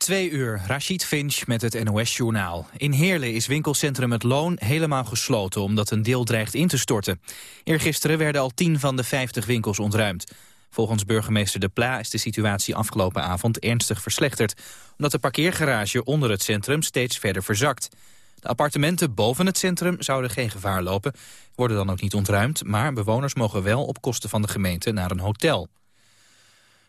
Twee uur, Rashid Finch met het NOS-journaal. In Heerlen is winkelcentrum Het Loon helemaal gesloten... omdat een deel dreigt in te storten. Eergisteren werden al tien van de 50 winkels ontruimd. Volgens burgemeester De Pla is de situatie afgelopen avond ernstig verslechterd... omdat de parkeergarage onder het centrum steeds verder verzakt. De appartementen boven het centrum zouden geen gevaar lopen... worden dan ook niet ontruimd, maar bewoners mogen wel op kosten van de gemeente naar een hotel.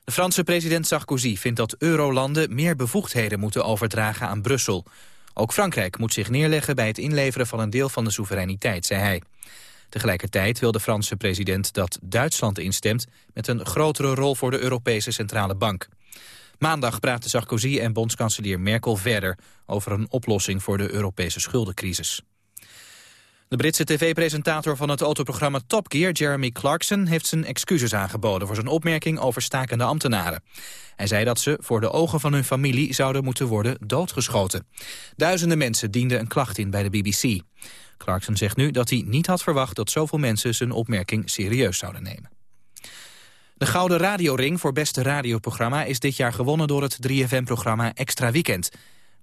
De Franse president Sarkozy vindt dat eurolanden meer bevoegdheden moeten overdragen aan Brussel. Ook Frankrijk moet zich neerleggen bij het inleveren van een deel van de soevereiniteit, zei hij. Tegelijkertijd wil de Franse president dat Duitsland instemt met een grotere rol voor de Europese Centrale Bank. Maandag praten Sarkozy en bondskanselier Merkel verder over een oplossing voor de Europese schuldencrisis. De Britse tv-presentator van het autoprogramma Top Gear, Jeremy Clarkson, heeft zijn excuses aangeboden voor zijn opmerking over stakende ambtenaren. Hij zei dat ze voor de ogen van hun familie zouden moeten worden doodgeschoten. Duizenden mensen dienden een klacht in bij de BBC. Clarkson zegt nu dat hij niet had verwacht dat zoveel mensen zijn opmerking serieus zouden nemen. De Gouden Radioring voor beste radioprogramma is dit jaar gewonnen door het 3FM-programma Extra Weekend.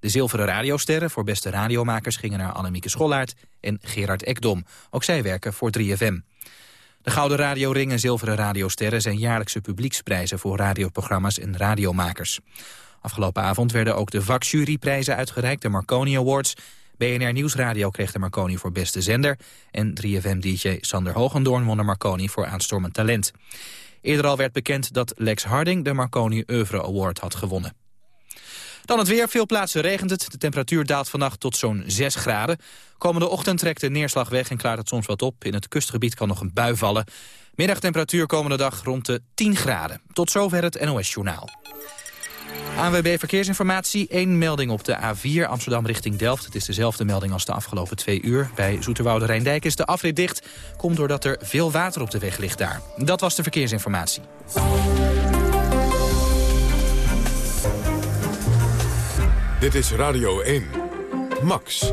De zilveren radiosterren voor beste radiomakers gingen naar Annemieke Schollaert en Gerard Ekdom. Ook zij werken voor 3FM. De Gouden Radioring en Zilveren Radiosterren zijn jaarlijkse publieksprijzen voor radioprogramma's en radiomakers. Afgelopen avond werden ook de vakjuryprijzen uitgereikt, de Marconi Awards. BNR Nieuwsradio kreeg de Marconi voor beste zender en 3FM-dj Sander Hogendoorn won de Marconi voor aanstormend talent. Eerder al werd bekend dat Lex Harding de Marconi Oeuvre Award had gewonnen. Dan het weer. Veel plaatsen regent het. De temperatuur daalt vannacht tot zo'n 6 graden. Komende ochtend trekt de neerslag weg en klaart het soms wat op. In het kustgebied kan nog een bui vallen. Middagtemperatuur komende dag rond de 10 graden. Tot zover het NOS Journaal. ANWB Verkeersinformatie. Eén melding op de A4 Amsterdam richting Delft. Het is dezelfde melding als de afgelopen twee uur. Bij Zoeterwoude Rijndijk is de afrit dicht. Komt doordat er veel water op de weg ligt daar. Dat was de verkeersinformatie. Dit is Radio 1. Max.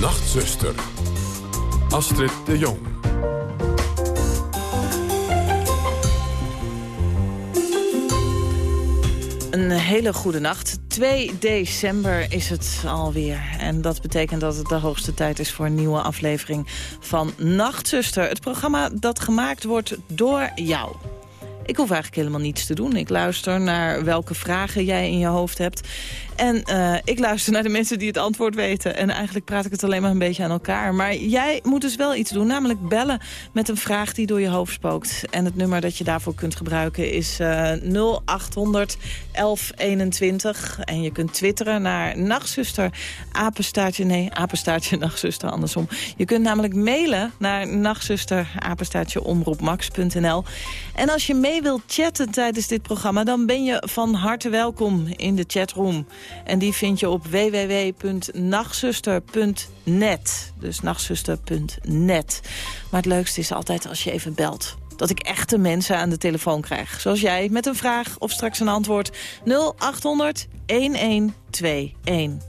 Nachtzuster. Astrid de Jong. Een hele goede nacht. 2 december is het alweer. En dat betekent dat het de hoogste tijd is voor een nieuwe aflevering van Nachtzuster. Het programma dat gemaakt wordt door jou. Ik hoef eigenlijk helemaal niets te doen. Ik luister naar welke vragen jij in je hoofd hebt. En uh, ik luister naar de mensen die het antwoord weten. En eigenlijk praat ik het alleen maar een beetje aan elkaar. Maar jij moet dus wel iets doen, namelijk bellen met een vraag die door je hoofd spookt. En het nummer dat je daarvoor kunt gebruiken is uh, 0800 1121. En je kunt twitteren naar nachtzuster, apenstaartje, nee, apenstaartje, nachtzuster, andersom. Je kunt namelijk mailen naar nachtzuster, apenstaartje, omroepmax.nl. En als je mee wilt chatten tijdens dit programma, dan ben je van harte welkom in de chatroom. En die vind je op www.nachtzuster.net. Dus nachtzuster.net. Maar het leukste is altijd als je even belt dat ik echte mensen aan de telefoon krijg. Zoals jij, met een vraag of straks een antwoord. 0800 1121.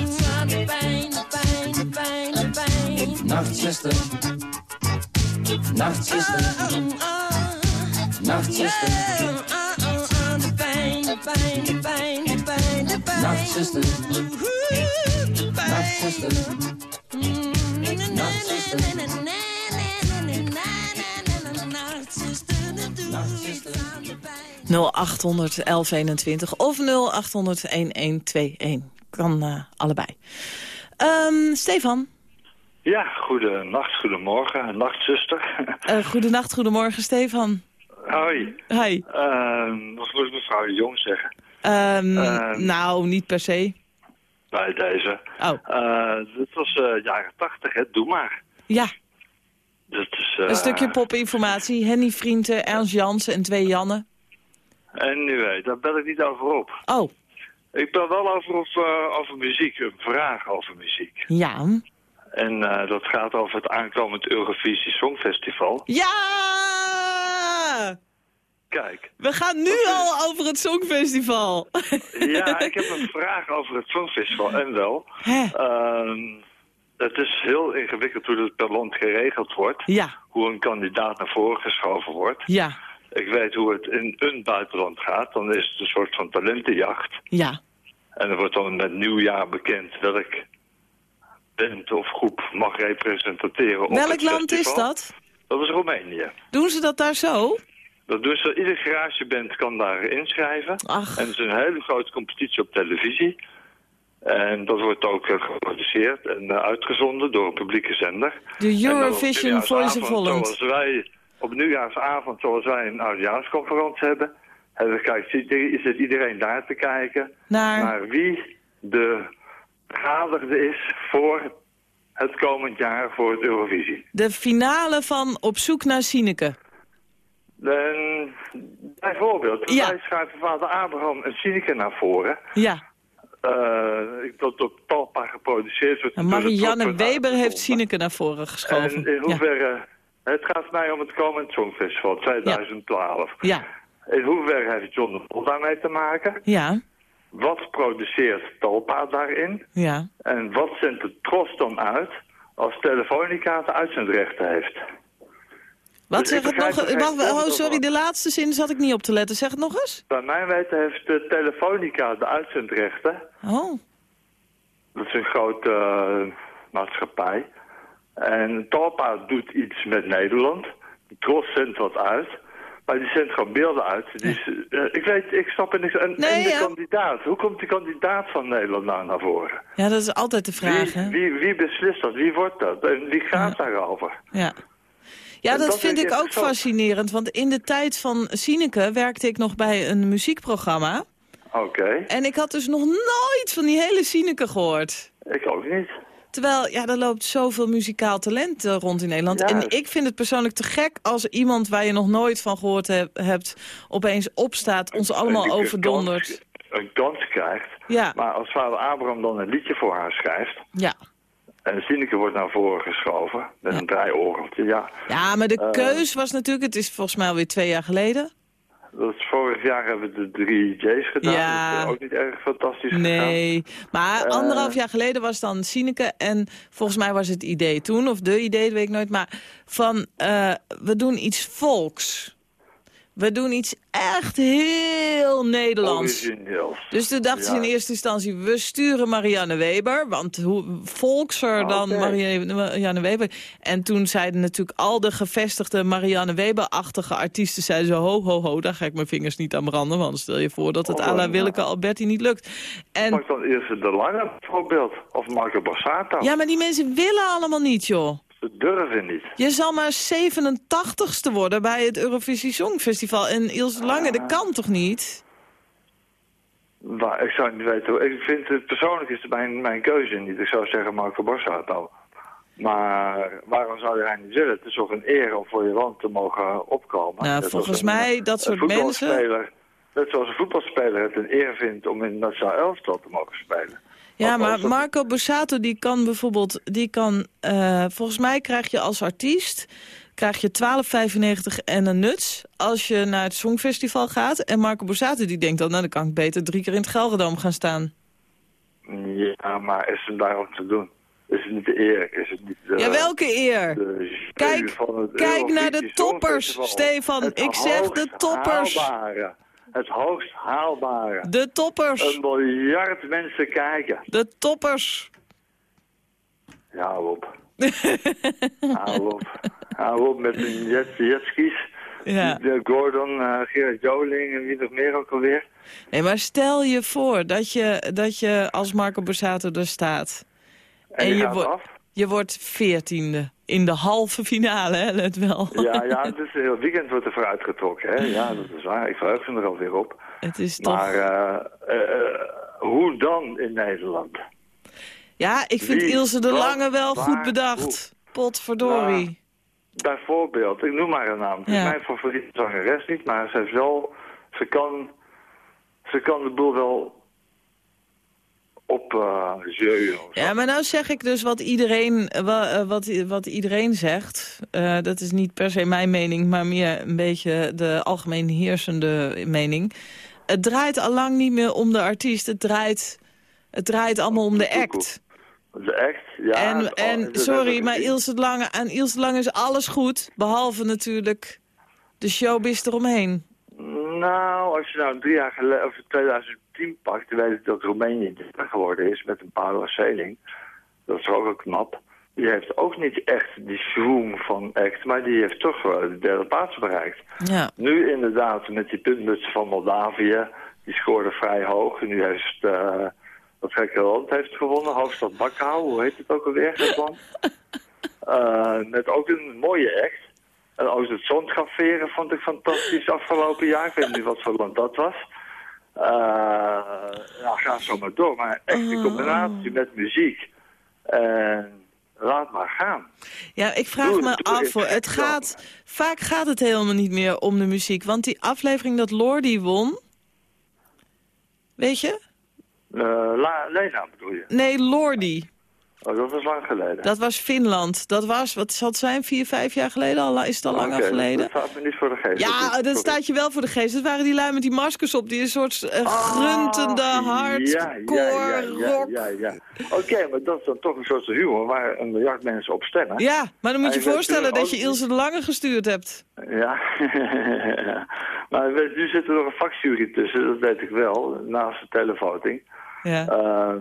Nachtzuster, Nachtzuster, Nachtzuster, pijn, de pijn, de pijn, de pijn, de pijn. Nachtzuster, Nachtzuster, Nachtzuster. 0800 1121 of 0800 1121. Kan eh, allebei. Ehm, Stefan, Ja, goedenacht, goedemorgen, nachtzuster. uh, goedenacht, goedemorgen Stefan. Hoi, Hi. Ehm wat moet ik mevrouw de Jong zeggen? Ehm, Ehm. nou, niet per se. Bij deze. Oh, Eh dit was eh, jaren tachtig, hè, doe maar. ja, Dat is, eh, een stukje popinformatie. Henny Vrienden, Ernst Jansen en twee Janne. En nu weet, daar bel ik niet over op. Oh, Ik bel wel over, op, eh, over muziek, een vraag over muziek. ja. En eh, dat gaat over het aankomend Eurovisie Songfestival. Ja! Kijk, We gaan nu al over het Songfestival. ja, ik heb een vraag over het Songfestival en wel. Ehm, het is heel ingewikkeld hoe het per land geregeld wordt. Ja, Hoe een kandidaat naar voren geschoven wordt. ja, Ik weet hoe het in een buitenland gaat. Dan is het een soort van talentenjacht. ja. En er wordt dan met nieuwjaar bekend welk band of groep mag representeren op Welk land is dat? Dat is Roemenië. Doen ze dat daar zo? Dat doen ze, ieder garageband kan daar inschrijven. Ach. En het is een hele grote competitie op televisie. En dat wordt ook eh, geproduceerd en eh, uitgezonden door een publieke zender. De Eurovision Voice of Holland. Zoals wij op nieuwjaarsavond, zoals wij een oudejaarsconferentie hebben, hebben kijkt, zit- is het iedereen daar te kijken Naar, naar wie de gehadigde is voor het komend jaar voor het Eurovisie. de finale van Op zoek naar Sineke. En bijvoorbeeld, Ja. wij schrijven vader Abraham en Sineke naar voren. Ja, Eh, dat op Talpa geproduceerd wordt. en Marianne Weber heeft. Sineke naar voren En geschoven. in Ja, hoeverre... Het gaat mij om het komend Songfestival 2012. ja, In hoeverre heeft John de Mol daarmee te maken? ja, Wat produceert Talpa daarin? ja. En wat zendt de Tros dan uit als Telefonica de uitzendrechten heeft? Wat Dus zeg het nog? oh, sorry, de laatste zin zat ik niet op te letten. Zeg het nog eens. Bij mijn weten heeft de Telefonica de uitzendrechten. Oh, Dat is een grote eh, maatschappij. En Talpa doet iets met Nederland. De Tros zendt wat uit. Maar die zendt gewoon beelden uit. Eh, ik weet, ik snap er niks aan. Nee, en de ja. kandidaat. Hoe komt die kandidaat van Nederland nou naar voren? ja, dat is altijd de vraag, Wie, hè? wie, wie beslist dat? Wie wordt dat? En wie gaat daarover? Ja. Ja, dat dat vind ik ook fascinerend. Want in de tijd van Sineke werkte ik nog bij een muziekprogramma. Oké, En ik had dus nog nooit van die hele Sineke gehoord. ik ook niet. Terwijl, ja, er loopt zoveel muzikaal talent eh, rond in Nederland. Ja. En ik vind het persoonlijk te gek als iemand waar je nog nooit van gehoord heb- hebt... opeens opstaat, ons allemaal Een- een overdondert. kans- Een kans krijgt. Ja, Maar als vader Abraham dan een liedje voor haar schrijft... ja. en Sineke wordt naar voren geschoven met een draaiorgeltje... ja, Ja, maar de Eh. keus was natuurlijk... Het is volgens mij alweer twee jaar geleden. Dat is vorig jaar hebben we de drie J's gedaan. Ja. Dat is ook niet erg fantastisch gegaan. Nee, maar Eh. anderhalf jaar geleden was dan Sineke. En volgens mij was het idee toen, of de idee, dat weet ik nooit. Maar van, eh, we doen iets volks. We doen iets echt heel Nederlands. Origineels. Dus toen dachten ze Ja. in eerste instantie, we sturen Marianne Weber. Want hoe volkser dan. Marianne, Marianne Weber. En toen zeiden natuurlijk al de gevestigde Marianne Weber-achtige artiesten... zeiden zo, ho, ho, ho, daar ga ik mijn vingers niet aan branden. Want stel je voor dat het Oh, à la. Willeke Alberti niet lukt. En Pak dan eerst de Lange bijvoorbeeld. Of Marco Borsato. ja, maar die mensen willen allemaal niet, joh. Ze durven niet. Je zal maar 87ste worden bij het Eurovisie Songfestival. En Ilse Lange, dat kan toch niet? Maar ik zou niet weten. Ik vind het persoonlijk is mijn, mijn keuze niet. Ik zou zeggen Marco Borsato. Maar waarom zou je hij niet willen? Het is toch een eer om voor je land te mogen opkomen. Nou, volgens een- mij, dat soort mensen... Net zoals een voetbalspeler het een eer vindt om in het nationaal elftal te mogen spelen. Ja, maar Marco Borsato die kan bijvoorbeeld, die kan, eh, volgens mij krijg je als artiest, krijg je 12,95 en een nuts als je naar het Songfestival gaat. En Marco Borsato die denkt dan, nou dan kan ik beter drie keer in het Gelredome gaan staan. Ja, maar is het daarom te doen? Is het niet eerlijk? Is het niet de, ja, welke eer! de Kijk- kijk naar de toppers? Stefan. Het Ik zeg de toppers. Haalbare. Het hoogst haalbare. De toppers! Een miljard mensen kijken. De toppers! Ja, op. hou op. Hou op met de jet, jetskis. Ja. De Gordon, eh, Gerard Joling en wie nog meer ook alweer. Nee, maar stel je voor dat je, dat je als Marco Borsato er staat. En, En je. Je wordt veertiende. In de halve finale, hè, let wel. Ja, ja, het is een heel weekend wordt er vooruit getrokken. Hè? Ja, dat is waar. Ik verheug me er alweer op. Het is toch... Maar eh, eh, hoe dan in Nederland? Ja, ik vind Wie, Ilse de Lange wel waar, goed bedacht. Potverdorie. Bijvoorbeeld, ik noem maar een naam. Ja. mijn favoriete zangeres niet, maar ze heeft wel... Ze kan, ze kan de boel wel op zo. Ja, maar nou zeg ik dus wat iedereen, eh, wa- wat, wat iedereen zegt. Eh, dat is niet per se mijn mening, maar meer een beetje de algemeen heersende mening. Het draait allang niet meer om de artiest. Het draait, het draait allemaal om de act. De echt, ja. en, en sorry, maar. Ilse Lange, aan Ilse Lange is alles goed. Behalve natuurlijk de showbiz eromheen. Nou, als je nou drie jaar geleden, of 2010 pakt, dan weet ik dat Roemenië derde geworden is met een Paula Seling. Dat is ook wel knap. Die heeft ook niet echt die schroom van act, maar die heeft toch wel de derde plaats bereikt. Ja. Nu inderdaad met die puntmutsen van Moldavië, die scoorde vrij hoog. En nu heeft uh, dat gekke land heeft gewonnen, hoofdstad Bakau, hoe heet het ook alweer, het land? Uh, met ook een mooie act. En ook het zondgraveren vond ik fantastisch afgelopen jaar. Ik weet niet wat voor land dat was. Uh, nou, ga zo maar door. Maar echt die combinatie met muziek. En laat maar gaan. Ja, ik vraag Doe- me doe af, hoor. Het gaat, vaak gaat het helemaal niet meer om de muziek. Want die aflevering dat Lordi won... Weet je? Uh, La Lena bedoel je? Nee, Lordi. Oh, dat was lang geleden. Dat was Finland. Dat was, wat zal het zijn, vier, vijf jaar geleden? Al, is het al langer geleden? Dat staat me niet voor de geest. Ja, Dat staat je wel voor de geest. Dat waren die lui met die maskers op. Die een soort uh, gruntende, Ah, hardcore ja, ja, ja, rock. Ja, ja, Oké, maar dat is dan toch een soort humor waar een miljard mensen op stemmen. Ja, maar dan moet je En je voorstellen dat je Ilse de Lange gestuurd hebt. Ja, maar nu zit er nog een vakjury tussen, dat weet ik wel, naast de televoting. Ja. Ehm,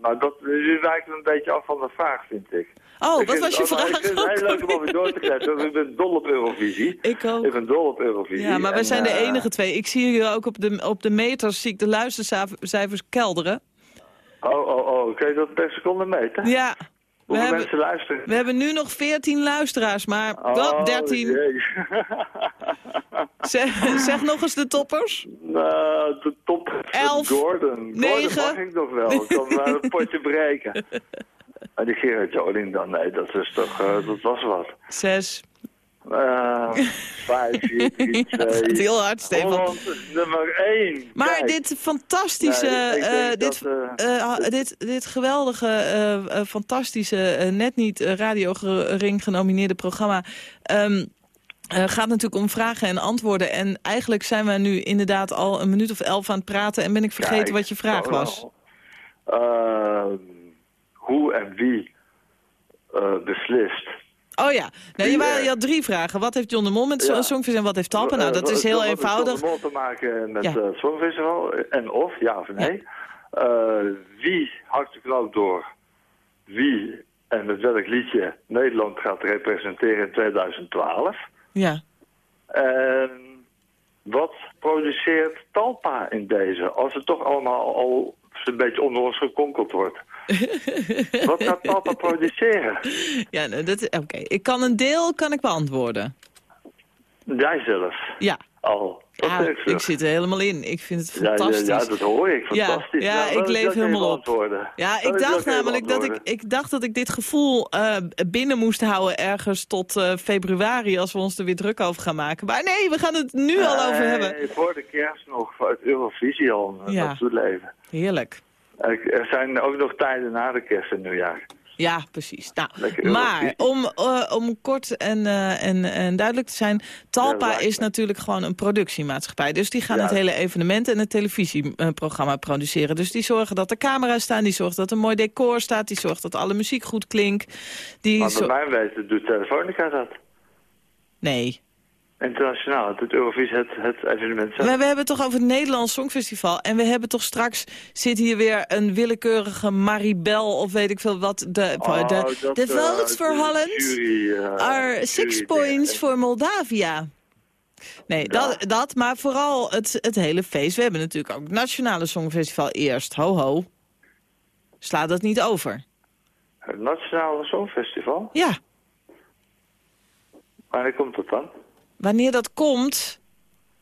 maar dat, wijken we een beetje af van de vraag, vind ik. Oh, Ik wat was je vraag? Ik vind het heel leuk om over door te kletsen. Ik ben dol op Eurovisie. Ik ook. Ik ben dol op Eurovisie. Ja, maar wij En, zijn de eh, enige twee. Ik zie hier ook op de, op de meters zie ik de luistercijfers kelderen. Oh, oh, oh. Kun je dat per seconde meten? Ja, Hoeveel we mensen hebben, luisteren? We hebben nu nog 14 luisteraars, maar oh, wel 13. zeg, zeg, nog eens de toppers. Nou, de top. 11. Gordon. 9. Gordon mag ik nog wel. Ik kan maar een potje breken. En die Gerard Joling dan, nee, dat, is toch, uh, dat was wat. 6. Uh, 5, heel hard, Stefan. Nummer 1. Maar dit fantastische, eh, dit, eh, ah, dit, dit geweldige, eh, fantastische, net niet Radio Ring genomineerde programma... Ehm, gaat natuurlijk om vragen en antwoorden. En eigenlijk zijn we nu inderdaad al een minuut of elf aan het praten... en ben ik vergeten wat je vraag was. Uh, hoe en wie beslist Oh ja, je, Wie, wa- eh, je had drie vragen. Wat heeft John de Mol met Ja. Songfestival en wat heeft Talpa? Nou, dat Eh, is heel eenvoudig. Wat heeft te maken met het Songfestival? En of, ja of nee. Eh, wie hakt de knoop door? Wie en met welk liedje Nederland gaat representeren in 2012? Ja. En wat produceert Talpa in deze? Als het toch allemaal al een beetje onder ons gekonkeld wordt. Wat gaat Talpa produceren? Ja, nou, dat, oké. Ik kan een deel kan ik beantwoorden. Jij zelf Ja. al. Dat Ja, ik zit er helemaal in. Ik vind het Ja, ja, fantastisch. ja, dat hoor ik. Fantastisch. ja, Nou, ik dat- leef dat helemaal op. Ja, Dat ik dacht namelijk dat ik, ik dacht dat ik dit gevoel eh, binnen moest houden ergens tot eh, februari als we ons er weer druk over gaan maken. Maar nee, we gaan het nu al over hebben. Voor de kerst nog uit Eurovisie al Ja. naartoe leven. Heerlijk. Er zijn ook nog tijden na de kerst en nieuwjaar. Ja, precies. Nou, Lekker maar om, eh, om kort en, eh, en, en duidelijk te zijn... Talpa Ja, is natuurlijk gewoon een productiemaatschappij. Dus die gaan Ja. het hele evenement en het televisieprogramma produceren. Dus die zorgen dat er camera's staan, die zorgen dat er een mooi decor staat... die zorgt dat alle muziek goed klinkt. Die Maar bij mij weten doet Telefonica dat. Nee, Internationaal. Het Eurovisie het, het evenement zelf. Maar we hebben het toch over het Nederlands Songfestival. En we hebben toch straks, zit hier weer een willekeurige Maribel of weet ik veel wat. De, Oh, de, dat, de eh, de Holland jury, eh, are six jury points for Moldavia. Nee, dat, dat, maar vooral het, het hele feest. We hebben natuurlijk ook het Nationale Songfestival eerst. Ho, ho. Sla dat niet over. Het Nationale Songfestival? Ja, Wanneer komt dat dan? Wanneer dat komt...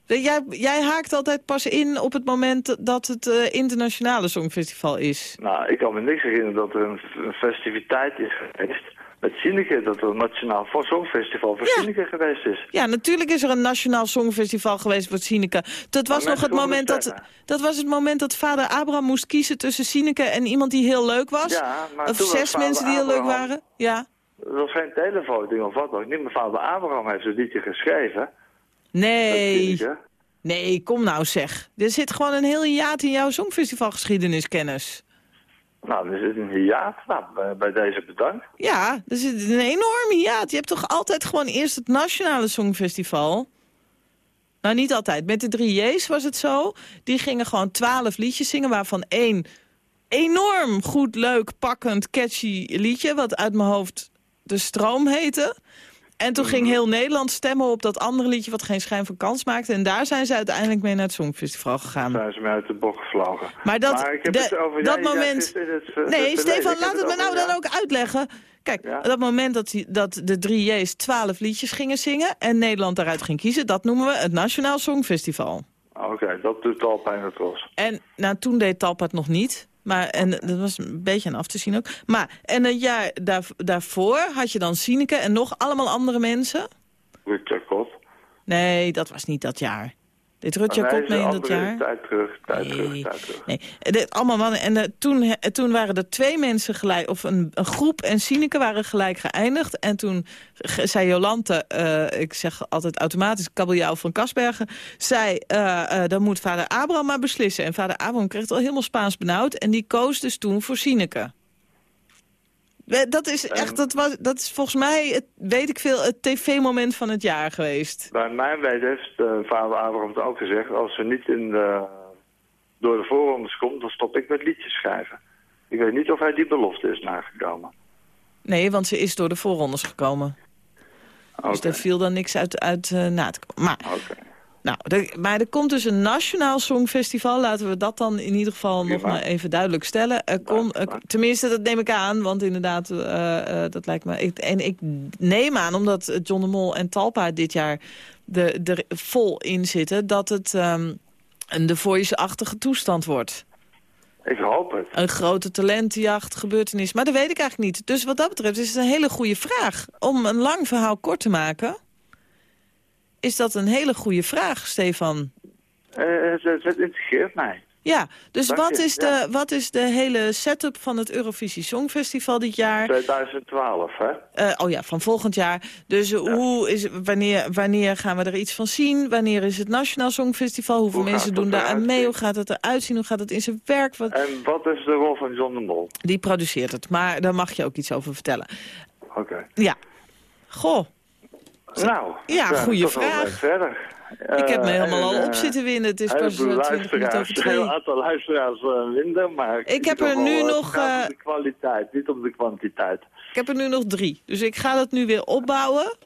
Jij, jij haakt altijd pas in op het moment dat het eh, internationale songfestival is. Nou, ik kan me niks herinneren dat er een, een festiviteit is geweest met Sineke. Dat er een Nationaal Songfestival voor Ja. Geweest is. Ja, natuurlijk is er een nationaal songfestival geweest voor Sineke. Dat was Maar nog het moment dat, dat was het moment dat vader Abraham moest kiezen tussen Sineke en iemand die heel leuk was. Ja, maar of zes mensen die heel leuk waren. Ja. Dat was geen televoting of wat ook. Niet mijn vader Abraham heeft het liedje geschreven. Nee. Nee, kom nou zeg. Er zit gewoon een heel jaat in jouw songfestivalgeschiedeniskennis. Nou, er zit een hiaat. Nou, bij, bij deze bedankt. Ja, er zit een enorme hiaat. Je hebt toch altijd gewoon eerst het nationale songfestival... Nou, niet altijd. Met de drie J's was het zo. Die gingen gewoon twaalf liedjes zingen, waarvan één enorm goed, leuk, pakkend, catchy liedje... wat uit mijn hoofd De Stroom heette. En toen ging heel Nederland stemmen op dat andere liedje... wat geen schijn van kans maakte. En daar zijn ze uiteindelijk mee naar het Songfestival gegaan. zijn ze mij uit de bocht gevlogen. Maar dat, maar de- over dat moment... het, het nee. Stefan, laat het me nou dan ook uitleggen. Kijk, dat moment dat, die- dat de drie J's twaalf liedjes gingen zingen... en Nederland daaruit ging kiezen, dat noemen we het Nationaal Songfestival. Oké, dat doet al pijn het. En nou, toen deed Talpa het nog niet. Maar, en dat was een beetje aan af te zien ook. Maar, en een jaar daar, daarvoor had je dan Sineke en nog allemaal andere mensen. Rutger. Nee, dat was niet dat jaar. Dit Kot is mee in dat jaar? Tijd terug, tijd Nee, terug, tijd terug. Nee, dit, allemaal mannen. En eh, toen, eh, toen waren er twee mensen gelijk, of een, een groep en Sineke waren gelijk geëindigd. En toen zei Jolante, eh, ik zeg altijd automatisch kabeljauw van Kasbergen, zei, dan moet vader Abraham maar beslissen. En vader Abraham kreeg het al helemaal Spaans benauwd en die koos dus toen voor Sineke. Eh, Dat is echt, dat, was, dat is volgens mij, het, weet ik veel, het tv-moment van het jaar geweest. Bij mijn weten heeft eh, vader Abraham het ook gezegd... als ze niet in de, door de voorrondes komt, dan stop ik met liedjes schrijven. Ik weet niet of hij die belofte is nagekomen. Nee, want ze is door de voorrondes gekomen. Oké, Dus daar viel dan niks uit, uit eh, na te komen. Maar, oké. Nou, er, maar er komt dus een nationaal songfestival. Laten we dat dan in ieder geval nog maar even duidelijk stellen. Er er- maar- tenminste, dat neem ik aan, want inderdaad, eh, eh, dat lijkt me... Ik, en ik neem aan, omdat John de Mol en Talpa dit jaar de- er vol in zitten... dat het ehm, een The Voice-achtige toestand wordt. Ik hoop het. Een grote talentenjacht, gebeurtenis. Maar dat weet ik eigenlijk niet. Dus wat dat betreft is het een hele goede vraag. Om een lang verhaal kort te maken... is dat een hele goede vraag, Stefan. Eh, het, het, het integreert mij. Ja, dus Dank wat je, is, ja. de, wat is de hele setup van het Eurovisie Songfestival dit jaar? 2012, hè? Eh, oh ja, van volgend jaar. Dus eh, hoe is, wanneer, wanneer gaan we er iets van zien? Wanneer is het Nationaal Songfestival? Hoeveel Hoe mensen doen daar aan mee? Hoe gaat het eruit zien? Hoe gaat het in zijn werk? Wat, En wat is de rol van John de Mol? die produceert het, maar daar mag je ook iets over vertellen. Oké. Ja. Goh, Nou, Ja, wel vraag. verder. ik heb me Eh, helemaal en, al op eh, zitten winnen. Het is Een pas heleboel eh, 20 minuten over een twee. heel aantal luisteraars uh, minder, maar... Ik heb er nu nog, gaat om de kwaliteit, niet om de kwantiteit. Ik heb er nu nog drie. Dus ik ga dat nu weer opbouwen.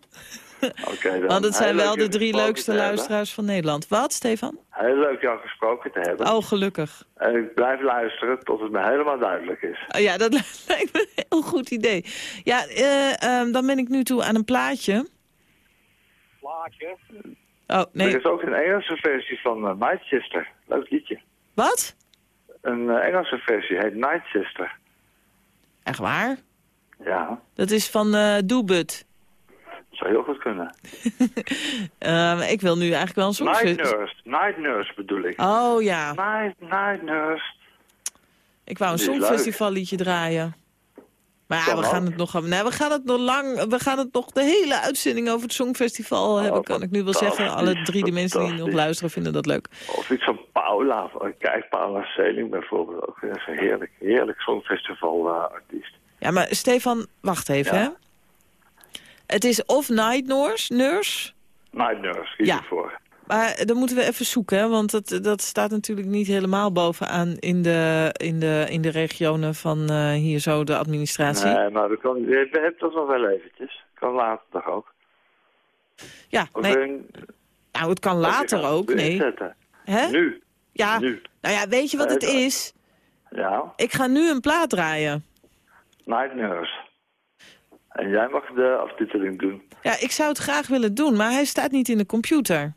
Oké, dan. Want het zijn Heel wel de drie leukste luisteraars van Nederland. Wat, Stefan? Heel leuk jou gesproken te hebben. Oh, gelukkig. En ik blijf luisteren tot het me helemaal duidelijk is. Oh, ja, dat lijkt me een heel goed idee. Ja, eh, ehm, dan ben ik nu toe aan een plaatje. Plaatje? Oh, Er nee. is ook een Engelse versie van uh, Night Sister. Leuk liedje. Wat? Een eh, Engelse versie heet Night Sister. Echt waar? Ja, Dat is van eh Doebut. dat zou heel goed kunnen. Ehm, ik wil nu eigenlijk wel een song... Night Nurse. Night Nurse bedoel ik. Oh ja, Night, night Nurse. ik wou een Die is leuk. songfestival liedje draaien. Maar ja, we gaan het nog... Nee, we gaan het nog lang... We gaan het nog de hele uitzending over het songfestival hebben, kan ik nu wel zeggen. Alle drie de mensen die nog luisteren vinden dat leuk. Of iets van Paula. Kijk, Paula Seling bijvoorbeeld. Ook weer een heerlijk, heerlijk songfestival-artiest. Ja, maar Stefan, wacht even, Ja. hè. Het is of Night Nurse, nurse night Nurse, kies Ja. voor. Maar dan moeten we even zoeken, hè, want dat, dat staat natuurlijk niet helemaal bovenaan in de, in de, in de regionen van eh, hier zo de administratie. Nee, maar we, kan, we hebben dat nog wel eventjes. Kan later toch ook. ja, nee, een- nou, het kan later ook, nee. Hè? Nu. Ja, Nu. nou ja, weet je wat het is? Ja, Ik ga nu een plaat draaien. Night Nurse. En jij mag de aftiteling doen. Ja, ik zou het graag willen doen, maar hij staat niet in de computer.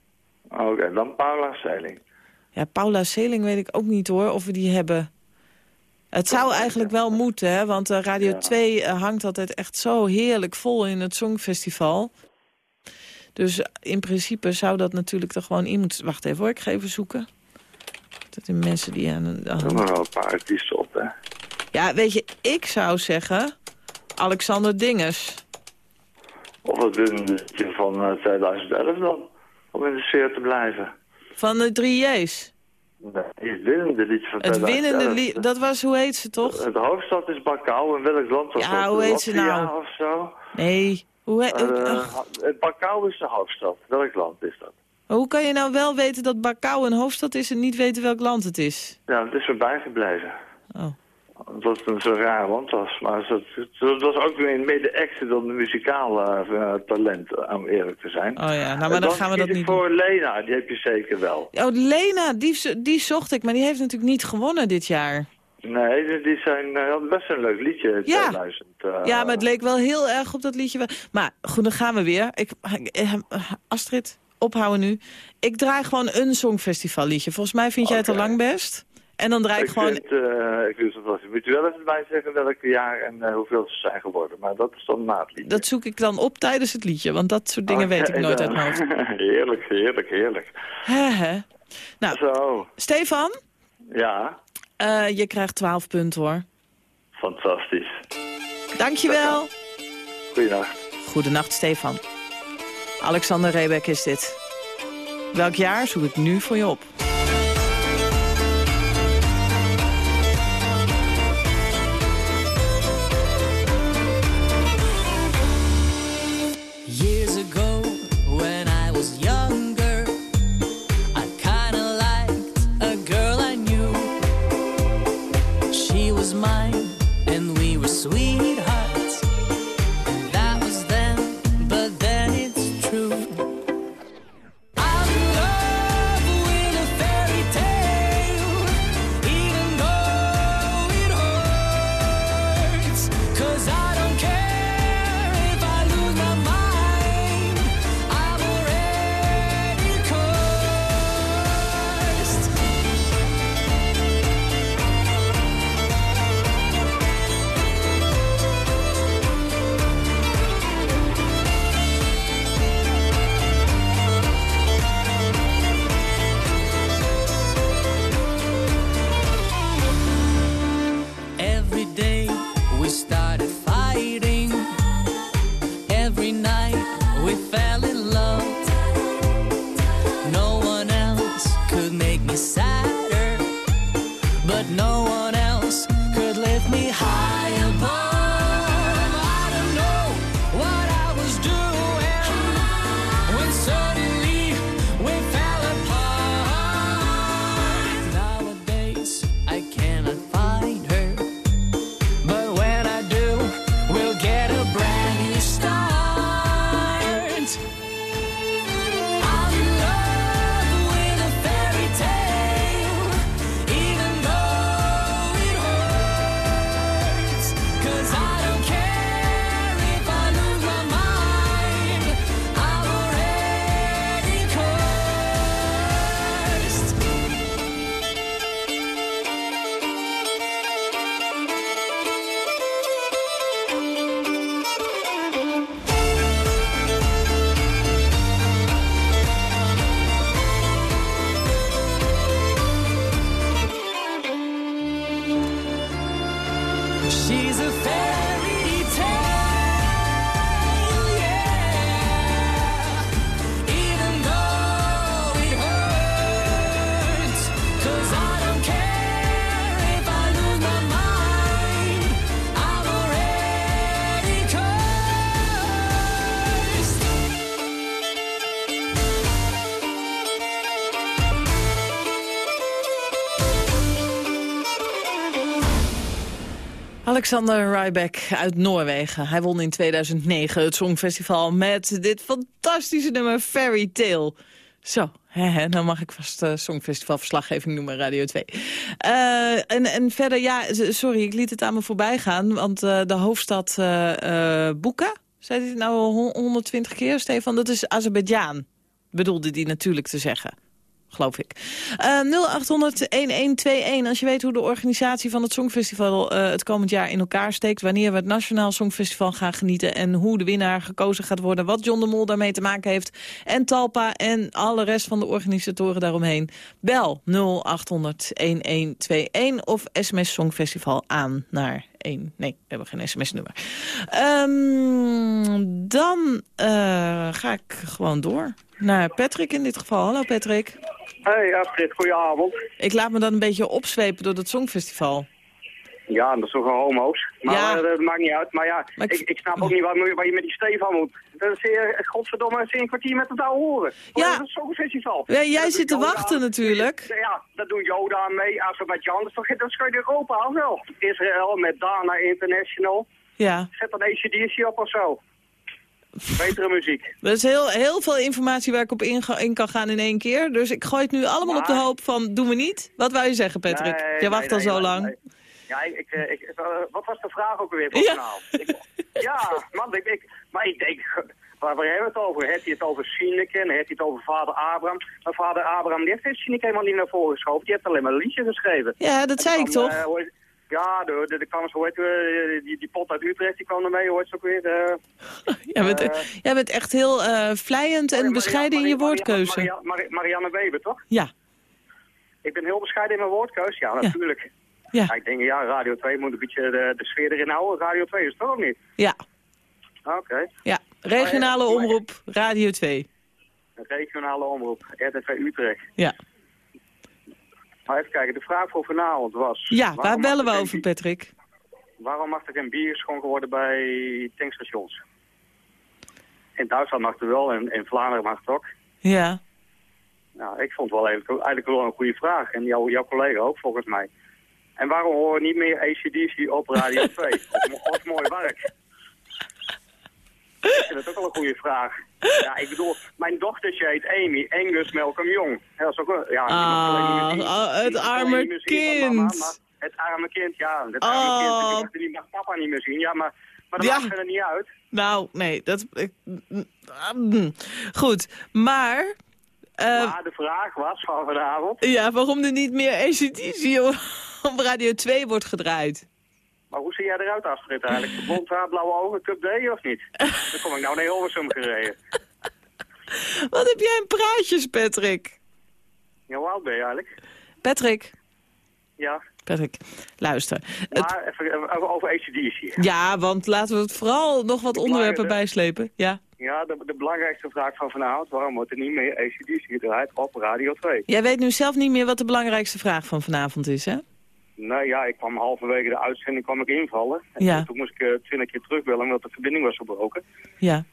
Oké, dan Paula Seling. Ja, Paula Seling weet ik ook niet hoor, of we die hebben. Het zou eigenlijk wel moeten, hè, want eh, Radio Ja. 2 eh, hangt altijd echt zo heerlijk vol in het Songfestival. Dus eh, in principe zou dat natuurlijk er gewoon in moeten... Wacht even hoor, ik ga even zoeken. Dat zijn mensen die aan een... Er zijn nog wel een paar artiesten op, hè. Ja, weet je, ik zou zeggen... Alexander Dinges. Of het winnende van eh, 2011 dan. Om in de sfeer te blijven. Van de 3J's. Nee, het winnende liedje van Het 2011. winnende lied, dat was, hoe heet ze toch? De hoofdstad is Bakau. In welk land was Ja, dat? hoe heet ze nou? of zo? Nee, hoe, he- Eh, ach, Bakau is de hoofdstad. Welk land is dat? hoe kan je nou wel weten dat Bakau een hoofdstad is en niet weten welk land het is? Ja, het is erbij gebleven. Oh. Omdat het een zo raar land was. Maar dat, dat was ook weer in midden dan de muzikale eh, talent, om eerlijk te zijn. Oh ja, nou maar dan gaan we dat niet voor Lena, die heb je zeker wel. Oh, Lena, die, die zocht ik, maar die heeft natuurlijk niet gewonnen dit jaar. Nee, die- zijn hadden best een leuk liedje, Ja. 2000. eh, Ja, maar het leek wel heel erg op dat liedje. Maar goed, dan gaan we weer. Ik, Astrid, ophouden nu. Ik draai gewoon een songfestival liedje. Volgens mij vind jij het al lang best. En dan draai ik, Ik gewoon... vind, eh, ik het moet je wel even bij zeggen welke jaar en eh, hoeveel ze zijn geworden. Maar dat is dan na het liedje. Dat zoek ik dan op tijdens het liedje, want dat soort dingen weet ik nooit uit mijn hoofd. heerlijk, heerlijk, heerlijk. Nou, Zo, Stefan, ja, eh, je krijgt 12 punten hoor. fantastisch. Dankjewel. Goeienacht. Goedenacht, Stefan. Alexander Rebeck is dit. Welk jaar zoek ik nu voor je op? Alexander Rybak uit Noorwegen. Hij won in 2009 het Songfestival met dit fantastische nummer Fairy Tale. Zo, hè, dan mag ik vast uh, Songfestivalverslaggeving noemen, Radio 2. Eh, en, en verder, ja, sorry, ik liet het aan me voorbij gaan. Want eh, de hoofdstad eh Buka, zei hij nou al hon- 120 keer, Stefan? Dat is Azerbeidzjan, bedoelde die natuurlijk te zeggen geloof ik. Eh 0800-1121 als je weet hoe de organisatie van het Songfestival eh, het komend jaar in elkaar steekt. Wanneer we het Nationaal Songfestival gaan genieten. En hoe de winnaar gekozen gaat worden. Wat John de Mol daarmee te maken heeft. En Talpa en alle rest van de organisatoren daaromheen. Bel 0800-1121 of sms Songfestival aan naar 1. Nee, we hebben geen sms-nummer. Ehm, dan eh, ga ik gewoon door naar Patrick in dit geval. Hallo Patrick. Hey Astrid, goedenavond. Ik laat me dan een beetje opzwepen door het Songfestival. Ja, dat is toch wel homo's. Maar Ja. eh, dat maakt niet uit. Maar ja, Maar ik- ik, ik snap ook niet waar, je- waar je met die Stefan moet. Dat is zeer, godverdomme, zeer een kwartier met het oude horen. Ja. Dat is zo'n festival. Ja, jij Dat zit te wachten aan. natuurlijk. Ja, dat doen Joda mee, Azerbeidzjan. Dat is dat is gewoon Europa al wel. Israël met Dana International. Ja, Zet dan ACDC op of zo. Betere muziek. er is heel, heel veel informatie waar ik op in, in kan gaan in één keer. Dus ik gooi het nu allemaal op de hoop van, doen we niet. Wat wou je zeggen, Patrick? Nee, je wacht nee, al nee, zo lang. Ja, ik, ik, eh, ik, eh, wat was de vraag ook alweer Ja. Ik- ja, man, ik, ik, maar ik denk, waar, waar hebben we het over? Heeft hij het over Sineke en heeft hij het over vader Abraham? Maar vader Abraham, die heeft Sineke helemaal niet naar voren geschoven. Die heeft alleen maar een liedje geschreven. Ja, dat zei ik toch? eh, ja, de, de, de hoe heet eh, die, die pot uit Utrecht, die kwam er mee, hoe heet ze ook weer? eh, jij, bent, eh, jij bent echt heel eh vlijend en Maria- bescheiden in je woordkeuze. Maria- Maria- Marianne Weber, toch? Ja, Ik ben heel bescheiden in mijn woordkeuze, ja, natuurlijk. ja, Ja, ik denk, ja, Radio 2 moet een beetje de, de sfeer erin houden. Radio 2 is toch ook niet? ja, Oké. ja. Regionale omroep, Radio 2. Een regionale omroep, RTV Utrecht. Ja, even kijken, de vraag voor vanavond was... ja waar bellen we er over, Patrick? Waarom mag er geen bier geschonken worden bij tankstations? In Duitsland mag het wel en in Vlaanderen mag het ook. Ja, Nou, ik vond het wel even, eigenlijk wel een goede vraag. En jouw, jouw collega ook, volgens mij. En waarom horen we niet meer ACDC op Radio 2? dat, is mooi werk. Ik vind dat ook wel een goede vraag. Ja, ik bedoel, mijn dochtertje heet Amy, Angus Malcolm Jong. Dat is ook wel, ja, Ah, niet ah, het arme mama, kind. maar het arme kind, ja. Het Oh. arme kind, die mag, die mag papa niet meer zien. Ja, maar, maar dat Ja. maakt er niet uit. nou, nee, dat... ik- mm, Goed, maar... maar de vraag was van vanavond, Ja, waarom er niet meer ACDC op Radio 2 wordt gedraaid? Maar hoe zie jij eruit, Astrid, eigenlijk? Blond haar, blauwe ogen, Cup D of niet? Dan kom ik nou naar Hilversum gereden. Wat heb jij een praatjes, Patrick? Ja, hoe oud ben je eigenlijk? Patrick, Ja, Patrick, luister. Maar even, even over ACDC. ja, want laten we het vooral nog wat onderwerpen bijslepen. Ja. Ja, de, de belangrijkste vraag van vanavond, waarom wordt er niet meer ACDC gedraaid op Radio 2? Jij weet nu zelf niet meer wat de belangrijkste vraag van vanavond is, hè? Nou ja, ik kwam halverwege de uitzending kwam ik invallen. En Ja. toen moest ik eh, twintig keer terugbellen omdat de verbinding was verbroken. Ja,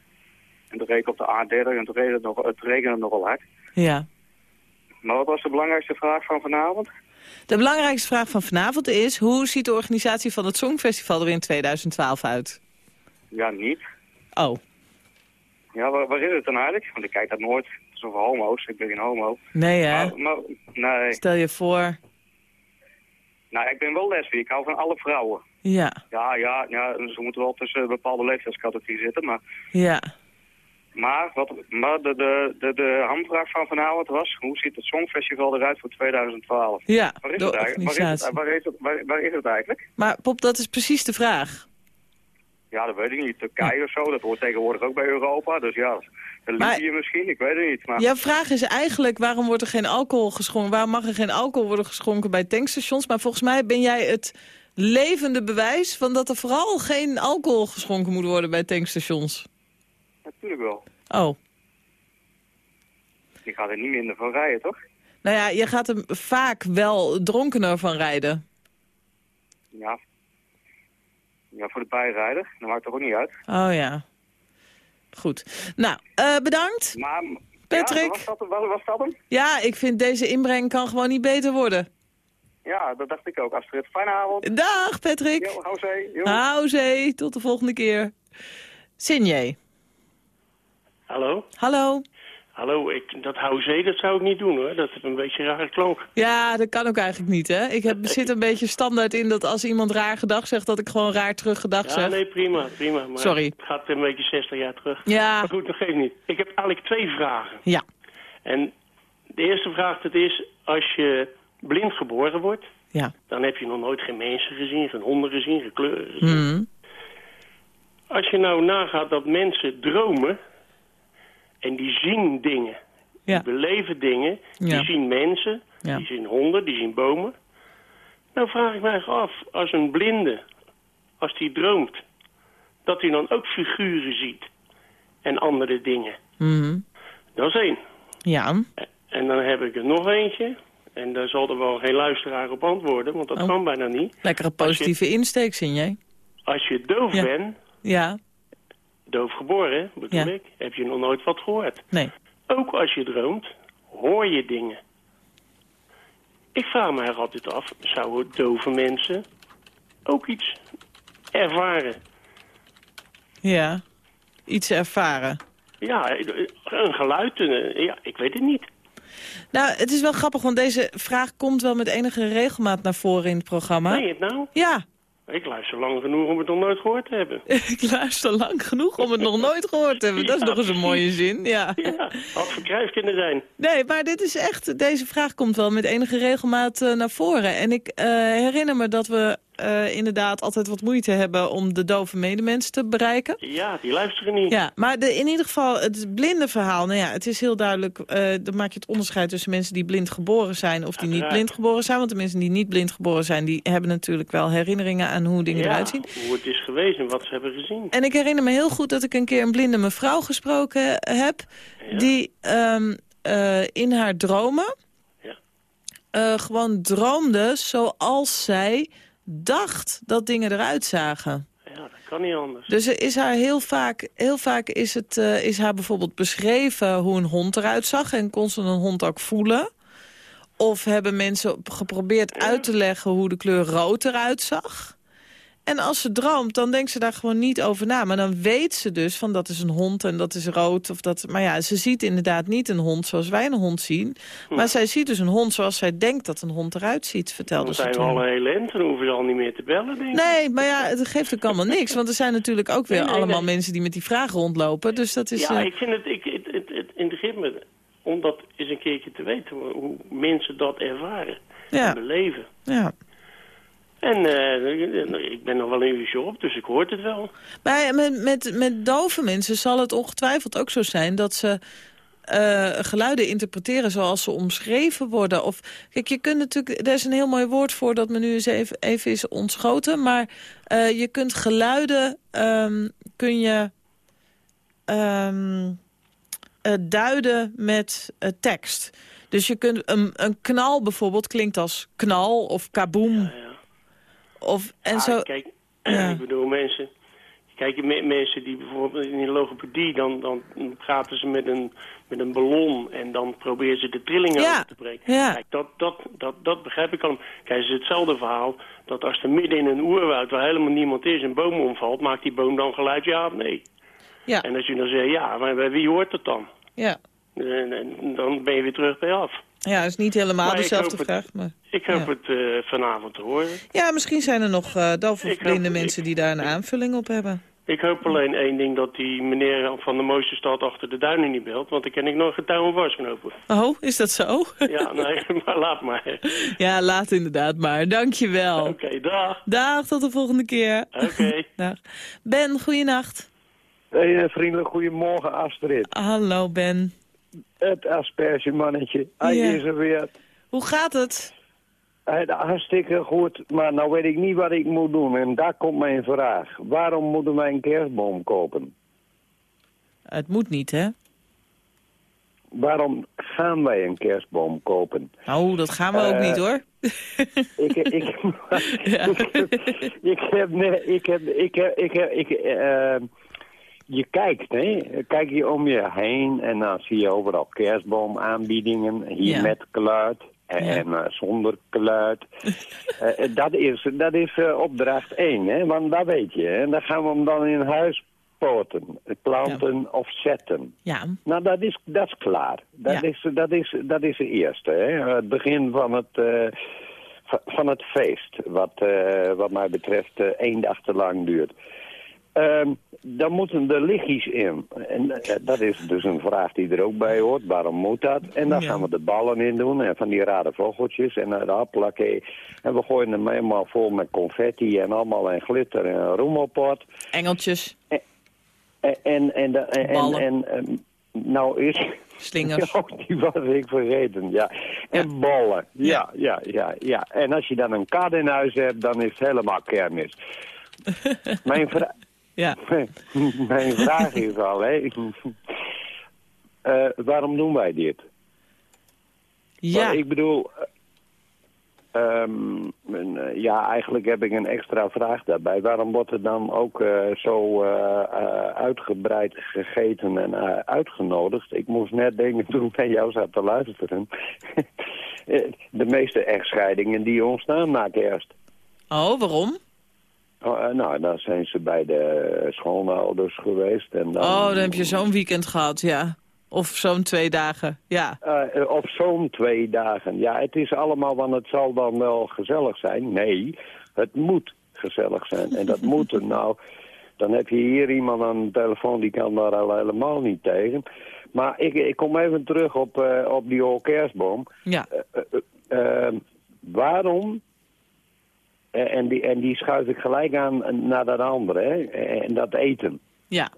En toen reed ik op de A30 en toen regende het, nog, het regende nogal hard. ja. Maar wat was de belangrijkste vraag van vanavond? De belangrijkste vraag van vanavond is... hoe ziet de organisatie van het Songfestival er in 2012 uit? Ja, niet. Oh, Ja, waar, waar is het dan eigenlijk? Want ik kijk dat nooit. Het is over homo's, ik ben geen homo. nee hè? Maar, maar, nee, Stel je voor... nou, ik ben wel lesbisch. Ik hou van alle vrouwen. Ja, Ja, ja, ja, ze moeten wel tussen bepaalde leeftijdscategorieën zitten. Maar, ja. maar, wat, maar de, de, de, de hamvraag van vanavond was... hoe ziet het Songfestival eruit voor 2012? Ja, Waar is, de het, eigenlijk? waar, is het, waar, is het, waar, waar is het eigenlijk? Maar Pop, dat is precies de vraag. Ja, dat weet ik niet. Turkije of zo, dat hoort tegenwoordig ook bij Europa. Dus ja, Maar- Libië misschien, ik weet het niet. Maar Jouw vraag is eigenlijk waarom wordt er geen alcohol geschonken? Waarom mag er geen alcohol worden geschonken bij tankstations? Maar volgens mij ben jij het levende bewijs van dat er vooral geen alcohol geschonken moet worden bij tankstations. natuurlijk wel. Oh, Je gaat er niet minder van rijden, toch? nou ja, je gaat er vaak wel dronkener van rijden. Ja. Ja, voor de bijrijder. Dat maakt toch ook niet uit. Oh ja. Goed. Nou, eh, bedankt. Maar... Patrick? Ja, was, dat, was, was dat hem? Ja, ik vind deze inbreng kan gewoon niet beter worden. Ja, dat dacht ik ook. Astrid, fijne avond. Dag Patrick. Jo, hou zee. Jo. Hou zee, tot de volgende keer. Sinjé. Hallo? Hallo. Hallo, ik, dat houzee, dat zou ik niet doen hoor. Dat is een beetje rare klonk. Ja, dat kan ook eigenlijk niet, hè? Ik heb, zit een beetje standaard in dat als iemand raar gedag zegt... dat ik gewoon raar terug gedag Ja, zeg. nee, prima, prima. Maar Sorry. Het gaat een beetje 60 jaar terug. Ja, Maar goed, dat geeft niet. Ik heb eigenlijk twee vragen. ja, En de eerste vraag dat is, als je blind geboren wordt... ja. dan heb je nog nooit geen mensen gezien, geen honden gezien, geen kleuren gezien. Mhm. Als je nou nagaat dat mensen dromen... en die zien dingen, Ja. die beleven dingen... Ja. die zien mensen, Ja. die zien honden, die zien bomen... Nou vraag ik mij af, als een blinde, als die droomt... dat hij dan ook figuren ziet en andere dingen. Mhm. Dat is één. Ja, En dan heb ik er nog eentje. En daar zal er wel geen luisteraar op antwoorden, want dat Oh. kan bijna niet. lekkere positieve insteek, Sinjé. Als je doof Ja. bent, Ja, doof geboren bedoel Ja. ik, heb je nog nooit wat gehoord. nee. Ook als je droomt, hoor je dingen. Ik vraag me er altijd af, zouden dove mensen ook iets ervaren? Ja, iets ervaren. Ja, een geluid, een- ja, ik weet het niet. Nou, het is wel grappig, want deze vraag komt wel met enige regelmaat naar voren in het programma. Je het nou? Ja, Ik luister lang genoeg om het nog nooit gehoord te hebben. ik luister lang genoeg om het nog nooit gehoord te hebben. Dat is Ja, nog eens een mooie zin, ja. Ja, had verkrijg kunnen zijn. Nee, maar dit is echt, deze vraag komt wel met enige regelmaat eh, naar voren. En ik eh, herinner me dat we eh, inderdaad altijd wat moeite hebben om de dove medemensen te bereiken. Ja, die luisteren niet. Ja, maar de, in ieder geval het blinde verhaal, nou ja, het is heel duidelijk, eh dan maak je het onderscheid tussen mensen die blind geboren zijn of die niet blind geboren zijn. Want de mensen die niet blind geboren zijn, die hebben natuurlijk wel herinneringen aan hoe dingen Ja, eruit zien. hoe het is geweest en wat ze hebben gezien. En ik herinner me heel goed dat ik een keer een blinde mevrouw gesproken heb... Ja. die ehm, eh, in haar dromen gewoon droomde zoals zij dacht dat dingen eruit zagen. Ja, dat kan niet anders. Dus is haar heel vaak, heel vaak is, het, eh, is haar bijvoorbeeld beschreven hoe een hond eruit zag... en kon ze een hond ook voelen. Of hebben mensen geprobeerd uit te leggen hoe de kleur rood eruit zag... En als ze droomt, dan denkt ze daar gewoon niet over na. Maar dan weet ze dus van dat is een hond en dat is rood. Of dat, maar ja, ze ziet inderdaad niet een hond zoals wij een hond zien. Maar zij ziet dus een hond zoals zij denkt dat een hond eruit ziet, vertelde Dan ze zijn we toen. al een hele end, dan hoeven ze al niet meer te bellen, denk ik. Nee, maar ja, het geeft ook allemaal niks. Want er zijn natuurlijk ook weer Nee, nee, allemaal nee. mensen die met die vraag rondlopen. Dus dat is... Ja, eh, ik vind het, ik, het, het, het me om dat eens een keertje te weten, hoe mensen dat ervaren en ja, beleven. ja. En eh, ik ben nog wel een uurtje op, dus ik hoor het wel. Maar met, met, met dove mensen zal het ongetwijfeld ook zo zijn dat ze eh, geluiden interpreteren zoals ze omschreven worden. Of, kijk, je kunt natuurlijk, er is een heel mooi woord voor dat me nu eens even, even is ontschoten. Maar eh, je kunt geluiden, ehm, kun je ehm, eh, duiden met tekst. Dus je kunt een, een knal bijvoorbeeld klinkt als knal of kaboom. Ja. Of, en Ah, zo, Kijk, Ja. ik bedoel mensen... Kijk, me- mensen die bijvoorbeeld in de logopedie... dan, dan praten ze met een, met een ballon... en dan proberen ze de trillingen Ja, over te breken. ja. Kijk, dat, dat, dat, dat begrijp ik al. Kijk, het is hetzelfde verhaal... dat als er midden in een oerwoud... waar helemaal niemand is, een boom omvalt... maakt die boom dan geluid ja of nee? ja, En als je dan zegt, ja, maar bij wie hoort het dan? ja. En, en dan ben je weer terug bij af. Ja, dat is niet helemaal Maar dezelfde het- vraag. Maar... Ik hoop Ja. het eh, vanavond te horen. Ja, misschien zijn er nog uh, doof of Ik blinde hoop- mensen ik- die daar een aanvulling op hebben. Ik hoop alleen één ding dat die meneer van de mooiste stad achter de duinen niet belt. Want dan ken ik nog geen touw en vastknopen. Oh, is dat zo? Ja, nee, maar laat maar. ja, laat inderdaad maar. Dank je wel. Oké, dag. Dag, tot de volgende keer. Oké. Dag. Ben, goeienacht. Hey, eh, vriendelijk goedemorgen Astrid. Hallo Ben. Het aspergemannetje. Hij Ja. is er weer. Hoe gaat het? Hij, hartstikke goed, maar nou weet ik niet wat ik moet doen. En daar komt mijn vraag. Waarom moeten wij een kerstboom kopen? Het moet niet, hè? Waarom gaan wij een kerstboom kopen? Nou, dat gaan we ook Eh, niet, hoor. Ik, ik, Ja. ik, heb, ik heb, nee, ik heb, ik heb, ik heb, ik, eh, je kijkt, hè? Kijk je om je heen en dan zie je overal kerstboomaanbiedingen. Hier Ja. met geluid en, Ja. eh, zonder geluid. Eh, dat is, dat is eh, opdracht 1, hè? Want dat weet je. En dan gaan we hem dan in huis poten, planten of zetten. Ja, Nou, dat is, dat is klaar. Dat, Ja. is, dat, is, dat is de eerste. Hè? Het begin van het, eh, va- van het feest, wat, eh, wat mij betreft eh, één dag te lang duurt. Ehm, dan moeten er lichtjes in. En eh, dat is dus een vraag die er ook bij hoort. Waarom moet dat? En dan Ja. gaan we de ballen in doen. En van die rare vogeltjes. En uh, de plakken. En we gooien hem helemaal vol met confetti. En allemaal en glitter en roemelpot. engeltjes, En, en, en, de- en, Ballen. en, en, nou is... slingers. Oh, die was ik vergeten, ja. En ballen, ja, ja, ja, ja. En als je dan een kar in huis hebt, dan is het helemaal kermis. mijn, vra Ja. mijn vraag is al, hè. Eh, waarom doen wij dit? Ja, Maar ik bedoel... eh, ehm, eh, ja, eigenlijk heb ik een extra vraag daarbij. Waarom wordt er dan ook zo uitgebreid gegeten en uitgenodigd? Ik moest net denken toen ik naar jou zat te luisteren. De meeste echtscheidingen die ontstaan na kerst. oh, waarom? Oh, eh, nou, dan zijn ze bij de schoonouders geweest. En dan, Oh, dan heb je zo'n weekend gehad, ja. Of zo'n twee dagen, ja. Eh, op zo'n twee dagen. Ja, het is allemaal, want het zal dan wel gezellig zijn. Nee, het moet gezellig zijn. En dat moet er nou. Dan heb je hier iemand aan de telefoon die kan daar al helemaal niet tegen. Maar ik, ik kom even terug op, eh, op die oude kerstboom. Ja, Eh, eh, eh, waarom... eh, en, die, en die schuif ik gelijk aan naar dat andere, hè? En dat eten. ja.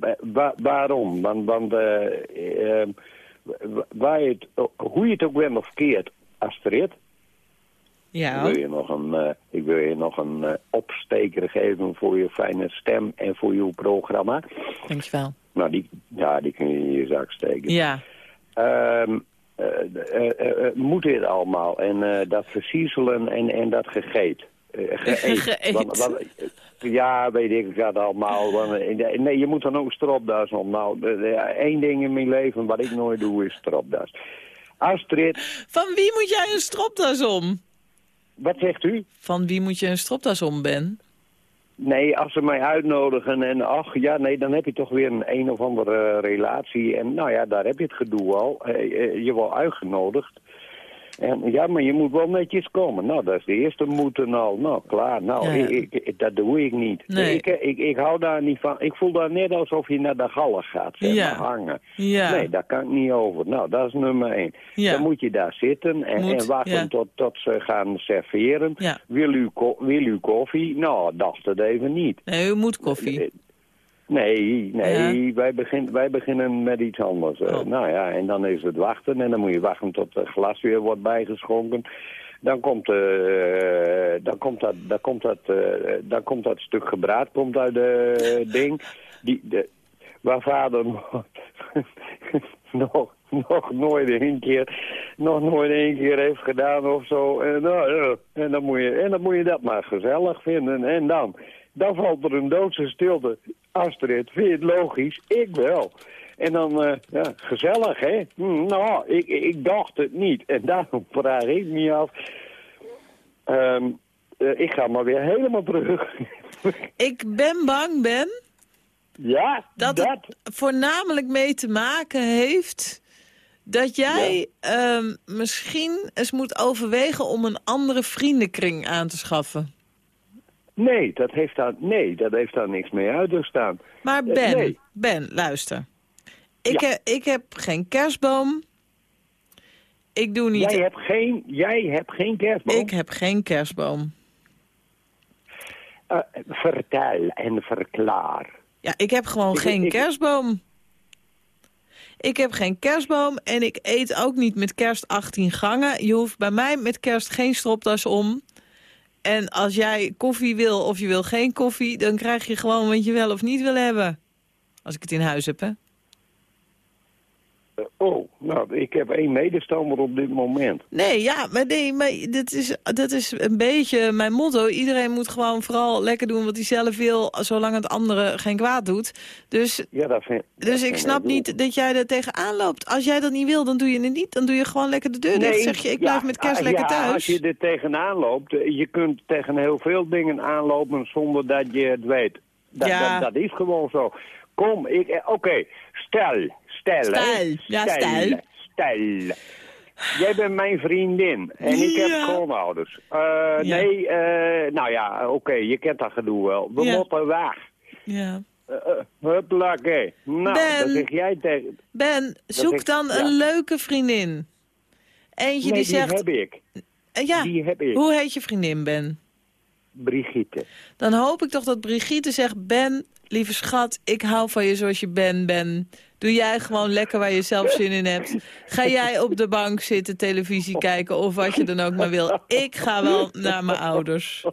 Wa- wa- waarom? Want, want eh, eh, wa- waar het, hoe je het ook bent of verkeerd, Astrid, Ja, ik wil je nog een, eh, ik wil je nog een eh, opsteker geven voor je fijne stem en voor je programma. dankjewel. Nou, die, ja, die kun je in je zak steken. Ja, Ehm, eh, eh, eh, eh, moet dit allemaal? En eh, dat versiezelen en, en dat gegeet. Eh, geëet. Geëet. Want- want- ja, weet ik, dat allemaal. Want, eh, nee, je moet dan ook stropdas om. Nou, eh, eh, één ding in mijn leven wat ik nooit doe is stropdas. Astrid, van wie moet jij een stropdas om? wat zegt u? Van wie moet je een stropdas om, Ben? Nee, als ze mij uitnodigen en ach, ja, nee, dan heb je toch weer een een of andere relatie. En nou ja, daar heb je het gedoe al. Eh, eh, je wordt uitgenodigd. En ja, maar je moet wel netjes komen. Nou, dat is de eerste moeten al. Nou, klaar. Nou, Ja, ja. Ik, ik- dat doe ik niet. Nee. Ik, ik, ik hou daar niet van. Ik voel daar net alsof je naar de gallen gaat, zeg Ja. maar, hangen. Ja, Nee, daar kan ik niet over. Nou, dat is nummer één. Ja. Dan moet je daar zitten en, Moet, en wachten tot, tot ze gaan serveren. Wil, u wil u koffie? Nou, dacht het even niet. nee, u moet koffie. Nee, nee, wij, begin, wij beginnen met iets anders. Eh, Oh. nou ja, en dan is het wachten. En dan moet je wachten tot het glas weer wordt bijgeschonken. Dan komt, eh, dan komt, dat, dan komt, dat, eh, dan komt dat stuk gebraad komt uit de ding. Die, de, waar vader nog, nog, nooit één keer, nog nooit één keer heeft gedaan of zo. En, en, dan moet je, en dan moet je dat maar gezellig vinden. En dan, dan valt er een doodse stilte. Astrid, vind je het logisch? Ik wel. En dan, eh, ja, gezellig, hè? Hm, nou, ik, ik dacht het niet. En daarom vraag ik me af... Ehm, eh, ik ga maar weer helemaal terug. Ik ben bang, Ben, ja, dat dat... het voornamelijk mee te maken heeft... dat jij ehm, misschien eens moet overwegen om een andere vriendenkring aan te schaffen. Nee, dat heeft daar, nee, dat heeft daar niks mee uit te staan. Maar Eh, Ben, nee. Ben, luister. Ik, Ja. heb, ik heb geen kerstboom. Ik doe niet... Jij hebt geen, jij hebt geen kerstboom. Ik heb geen kerstboom. Eh, vertel en verklaar. Ja, ik heb gewoon Ik- geen ik- kerstboom. Ik heb geen kerstboom en ik eet ook niet met kerst 18 gangen. Je hoeft bij mij met kerst geen stropdas om. En als jij koffie wil of je wil geen koffie... dan krijg je gewoon wat je wel of niet wil hebben. Als ik het in huis heb, hè? Eh, oh, nou, ik heb één medestander op dit moment. Nee, ja, maar, nee, maar dat, is, dat is een beetje mijn motto. Iedereen moet gewoon vooral lekker doen wat hij zelf wil... zolang het andere geen kwaad doet. Dus, Ja, dat vind, dat dus ik snap niet dat jij er tegenaan loopt. Als jij dat niet wil, dan doe je het niet. Dan doe je gewoon lekker de deur dicht. Zeg je, ik blijf met kerst ah, lekker ja, thuis. als je er tegenaan loopt, eh, je kunt tegen heel veel dingen aanlopen zonder dat je het weet. Dat, Ja. dat, dat is gewoon zo. Kom, eh, oké, stel, hè. Stel, ja, stel. stel. Jij bent mijn vriendin en ik heb Ja. Eh, Ja. Nee, eh, nou ja, oké, je kent dat gedoe wel. We Ja. moeten weg. Ja. Uh, Huppelakee. Nou, Ben. zeg jij tegen... Ben, zoek ik- dan een leuke vriendin. Eentje Nee, die zegt... heb ik. Eh, ja, Die heb ik. hoe heet je vriendin, Ben? Brigitte. Dan hoop ik toch dat Brigitte zegt... Ben, lieve schat, ik hou van je zoals je ben, Ben. Doe jij gewoon lekker waar je zelf zin in hebt. Ga jij op de bank zitten, televisie kijken of wat je dan ook maar wil. Ik ga wel naar mijn ouders.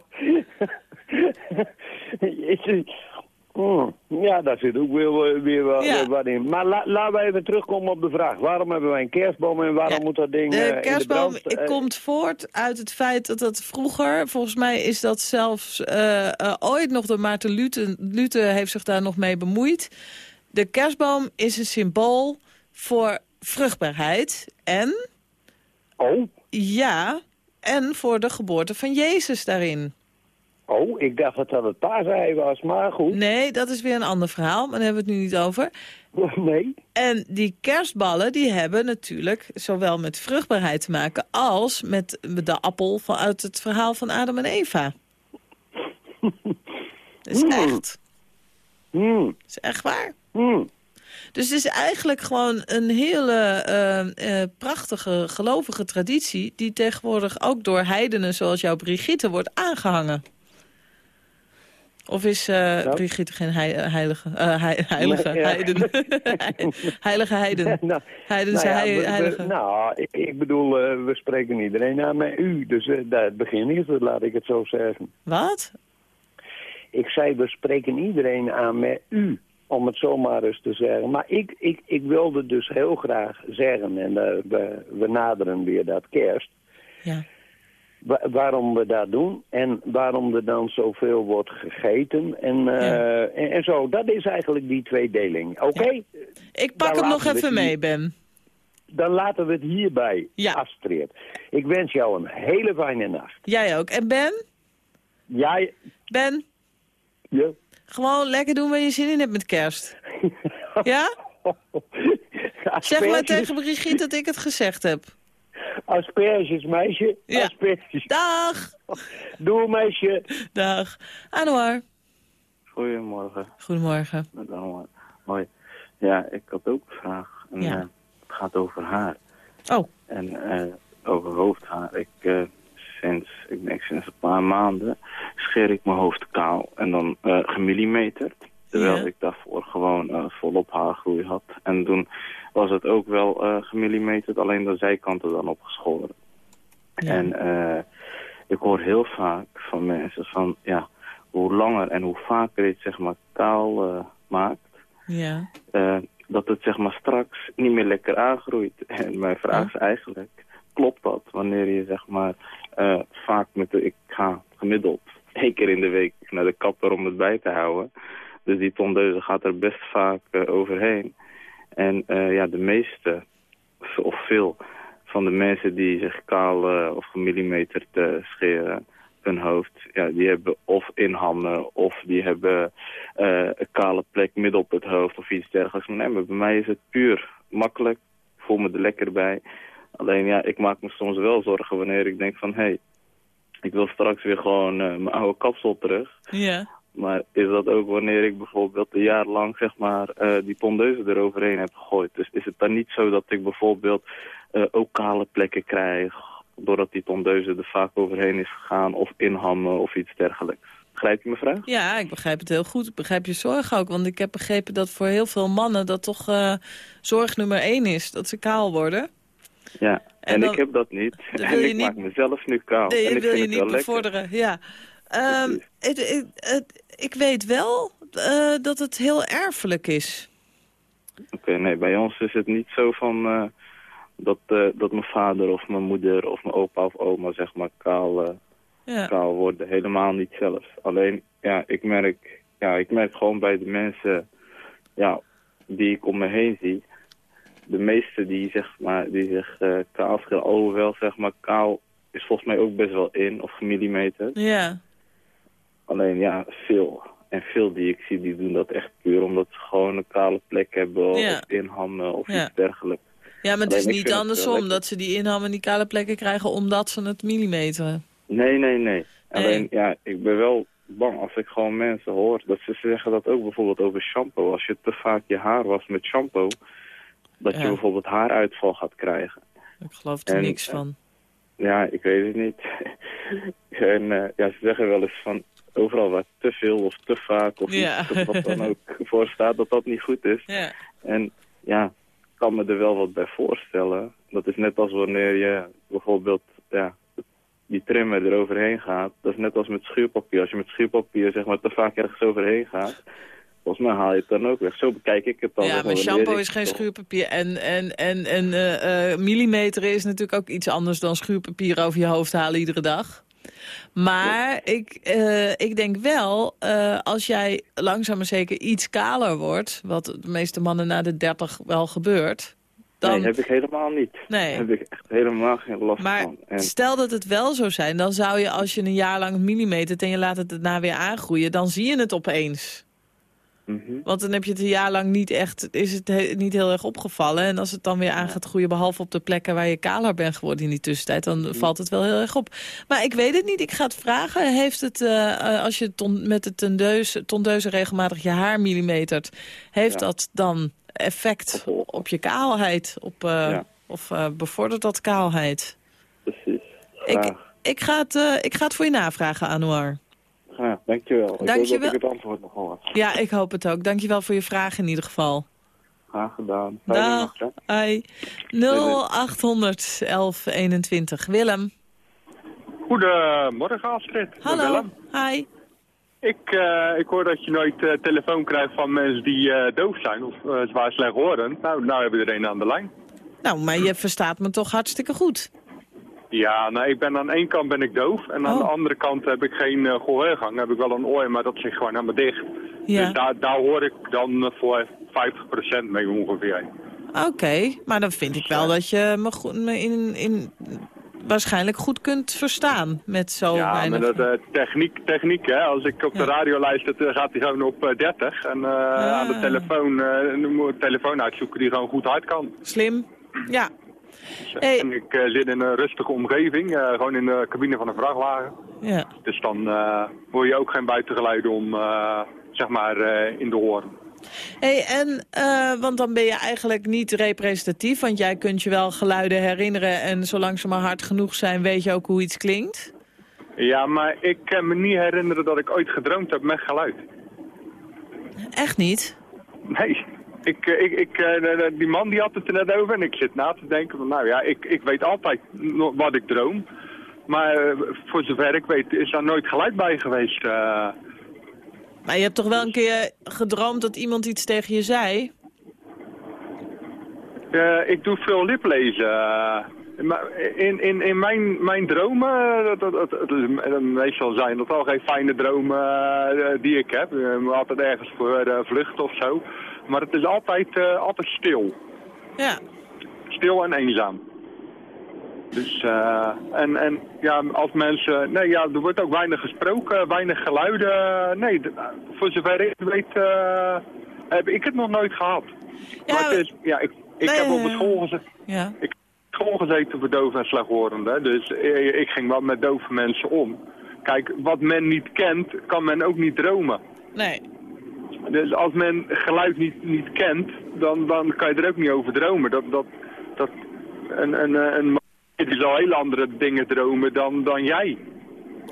Hmm, Ja, daar zit ook weer, weer wel Ja. wat in. Maar la- laten we even terugkomen op de vraag. Waarom hebben wij een kerstboom en waarom Ja, moet dat ding eh, De in kerstboom de brand? eh, komt voort uit het feit dat dat vroeger... volgens mij is dat zelfs eh, eh, ooit nog door Maarten Lute... Lute heeft zich daar nog mee bemoeid. De kerstboom is een symbool voor vruchtbaarheid. En, Oh, ja, en voor de geboorte van Jezus daarin. oh, ik dacht dat dat het paasei was, maar goed. Nee, dat is weer een ander verhaal, maar daar hebben we het nu niet over. Nee. En die kerstballen die hebben natuurlijk zowel met vruchtbaarheid te maken... als met de appel van, uit het verhaal van Adam en Eva. Dat is echt. Hmm, Dat is echt waar. Hmm. Dus het is eigenlijk gewoon een hele eh, eh, prachtige gelovige traditie... die tegenwoordig ook door heidenen zoals jouw Brigitte wordt aangehangen. Of is eh, Nou. Brigitte geen hei- heilige? hei- heilige Nee, ja. heiden. heilige heiden. nou, Heidense nou, ja, we- heilige. nou, ik, ik bedoel, we spreken iedereen aan met u. Dus daar het begin is het, laat ik het zo zeggen. Wat? Ik zei, we spreken iedereen aan met u, om het zomaar eens te zeggen. Maar ik, ik, ik wilde dus heel graag zeggen, en eh, we, we naderen weer dat kerst, Ja. wa- waarom we dat doen en waarom er dan zoveel wordt gegeten en, eh, Ja. en, en zo. Dat is eigenlijk die tweedeling. Oké, Ik pak Dan hem nog laten we even het mee, Ben. dan laten we het hierbij, Ja. Astrid. Ik wens jou een hele fijne nacht. Jij ook. En Ben? Jij... Ben? Ja? Gewoon lekker doen waar je zin in hebt met kerst. Ja? Zeg maar tegen Brigitte dat ik het gezegd heb. Asperges, meisje. Ja. Asperges. Dag! Doe, meisje. Dag. Anouar. Goedemorgen. Goedemorgen. Met allemaal. Hoi. Ja, ik had ook een vraag. En, Ja. eh, het gaat over haar. Oh. En eh, over hoofdhaar. Ik, eh, sinds, ik denk sinds een paar maanden scheer ik mijn hoofd kaal. En dan eh gemillimeterd. Terwijl Ja. ik daarvoor gewoon eh, volop haargroei had. En toen was het ook wel eh gemillimeterd, alleen de zijkanten dan opgeschoren. Ja. En ik hoor heel vaak van mensen van, ja, hoe langer en hoe vaker je het zeg maar kaal maakt, Ja. dat het zeg maar straks niet meer lekker aangroeit. En mijn vraag is eigenlijk, klopt dat wanneer je zeg maar eh, vaak met de, ik ga gemiddeld één keer in de week naar de kapper om het bij te houden. Dus die tondeuze gaat er best vaak eh, overheen. En eh, ja, de meeste, of veel, van de mensen die zich kaal of gemillimeterd scheren, hun hoofd, ja, die hebben of inhammen of die hebben een kale plek midden op het hoofd of iets dergelijks. Maar bij mij is het puur makkelijk. Voel me er lekker bij. Alleen ja, ik maak me soms wel zorgen wanneer ik denk van... hé, hey, ik wil straks weer gewoon eh, mijn oude kapsel terug. Ja. Maar is dat ook wanneer ik bijvoorbeeld een jaar lang zeg maar eh, die tondeuzen eroverheen heb gegooid? Dus is het dan niet zo dat ik bijvoorbeeld eh, ook kale plekken krijg... doordat die tondeuze er vaak overheen is gegaan of inhammen of iets dergelijks? Begrijp je mijn vraag? Ja, ik begrijp het heel goed. Ik begrijp je zorg ook. Want ik heb begrepen dat voor heel veel mannen dat toch zorg nummer één is. Dat ze kaal worden. Ja, En en, dan- ik heb dat niet. En ik niet- maak mezelf nu kaal. Nee, en ik wil je niet bevorderen. Ja. Ehm, het, het, het- ik weet wel eh, dat het heel erfelijk is. Oké, nee, bij ons is het niet zo van eh, dat, eh, dat mijn vader of mijn moeder of mijn opa of oma zeg maar kaal, Ja. kaal worden. Helemaal niet zelfs. Alleen, ja, ik merk, ja, ik merk gewoon bij de mensen ja, die ik om me heen zie. De meeste die, zeg maar, die zich eh, kaal scheren, alhoewel zeg maar kaal is volgens mij ook best wel in of gemillimeterd. Ja. Alleen ja, veel. En veel die ik zie, die doen dat echt puur omdat ze gewoon een kale plek hebben Ja. of inhammen of Ja. iets dergelijks. ja, maar het is niet andersom dat ze die inham en die kale plekken krijgen omdat ze het millimeteren. Nee, nee, nee. Nee. Alleen ja, ik ben wel bang als ik gewoon mensen hoor. Dat ze zeggen dat ook bijvoorbeeld over shampoo. Als je te vaak je haar was met shampoo, dat Ja. je bijvoorbeeld haaruitval gaat krijgen. Ik geloof er En, niks eh, van. Ja, ik weet het niet. en eh, ja, ze zeggen wel eens van overal waar te veel of te vaak of Ja. iets wat dan ook voor staat, dat dat niet goed is. Ja. En ja, ik kan me er wel wat bij voorstellen. Dat is net als wanneer je bijvoorbeeld ja, die trimmer eroverheen gaat. Dat is net als met schuurpapier. Als je met schuurpapier zeg maar te vaak ergens overheen gaat, volgens mij haal je het dan ook weg. Zo bekijk ik het dan. Ja, maar shampoo is geen schuurpapier. En, en, en, en eh, eh, millimeteren is natuurlijk ook iets anders dan schuurpapier over je hoofd halen iedere dag. Maar ik, eh, ik denk wel, als jij langzaam maar zeker iets kaler wordt... wat de meeste mannen na de 30 wel gebeurt... Dan, Nee, heb ik helemaal niet. Nee. Heb ik echt helemaal geen last maar van. En stel dat het wel zou zijn, dan zou je als je een jaar lang millimetert... en je laat het daarna weer aangroeien, dan zie je het opeens. Mhm. Want dan heb je het een jaar lang niet echt, is het he- niet heel erg opgevallen. En als het dan weer aan gaat groeien, behalve op de plekken waar je kaler bent geworden in die tussentijd, dan valt het wel heel erg op. Maar ik weet het niet, ik ga het vragen. Heeft het, eh, eh, als je ton, met de tondeuze, tondeuze regelmatig je haar millimetert, heeft Ja. dat dan effect op je kaalheid? Op, eh, Ja. Of bevordert dat kaalheid? precies. Ik, ik, ga het, ik ga het voor je navragen, Anouar. Graag, dankjewel. Ik Dankjewel. hoop dat ik het antwoord nog hoor. Ja, ik hoop het ook. Dankjewel voor je vraag in ieder geval. Graag gedaan. Fijne Dag. Hi. 0800 1121. Willem. Goedemorgen Astrid. Hallo. Willem. Hi. Ik, eh, ik hoor dat je nooit eh, telefoon krijgt van mensen die eh, doof zijn of eh, zwaar slechthorend. Nou, nou hebben we er een aan de lijn. Nou, maar je verstaat me toch hartstikke goed. Ja, nou, ik ben aan één kant ben ik doof en aan Oh. de andere kant heb ik geen eh, gehoorgang. Heb ik wel een oor, maar dat zit gewoon helemaal dicht. Ja. Dus daar, daar hoor ik dan voor 50% mee ongeveer. Oké, maar dan vind ik wel dat je me, goed, me in, in, waarschijnlijk goed kunt verstaan met zo ja, weinig... maar dat eh, techniek, techniek, hè. Als ik op de Ja. radio luister, dan gaat hij gewoon op eh, 30. En aan de telefoon, eh, dan moet telefoon uitzoeken die gewoon goed hard kan. Slim. Ja. Hey. En ik eh, zit in een rustige omgeving, eh, gewoon in de cabine van een vrachtwagen. Ja. Dus dan eh, hoor je ook geen buitengeluiden om, zeg maar, in de horen. Hey, en, want dan ben je eigenlijk niet representatief, want jij kunt je wel geluiden herinneren en zolang ze maar hard genoeg zijn, weet je ook hoe iets klinkt. Ja, maar ik kan me niet herinneren dat ik ooit gedroomd heb met geluid. Echt niet? Nee. Ik, eh, ik, ik, eh, die man die had het er net over en ik zit na te denken van nou ja, ik, ik weet altijd wat ik droom. Maar eh, voor zover ik weet is daar nooit gelijk bij geweest. Maar je hebt toch wel een keer gedroomd dat iemand iets tegen je zei? Ik doe veel liplezen. Maar in, in, in mijn, mijn dromen, dat, dat, dat, dat- meestal zijn dat al geen fijne dromen die ik heb. Ik altijd ergens voor vluchten of zo. Maar het is altijd, eh, altijd stil. Ja. Stil en eenzaam. Dus, eh, en, en ja, als mensen, nee ja, er wordt ook weinig gesproken, weinig geluiden. Nee, voor zover ik weet eh, heb ik het nog nooit gehad. Ja, maar het is, ja, ik, ik nee, heb op school gezeten. Ja. Ik heb school gezeten voor doof en slechthorenden, dus eh, ik ging wel met dove mensen om. Kijk, wat men niet kent, kan men ook niet dromen. Nee. Dus als men geluid niet, niet kent, dan, dan kan je er ook niet over dromen. Dat, dat, dat een, een, een die zal heel andere dingen dromen dan, dan jij.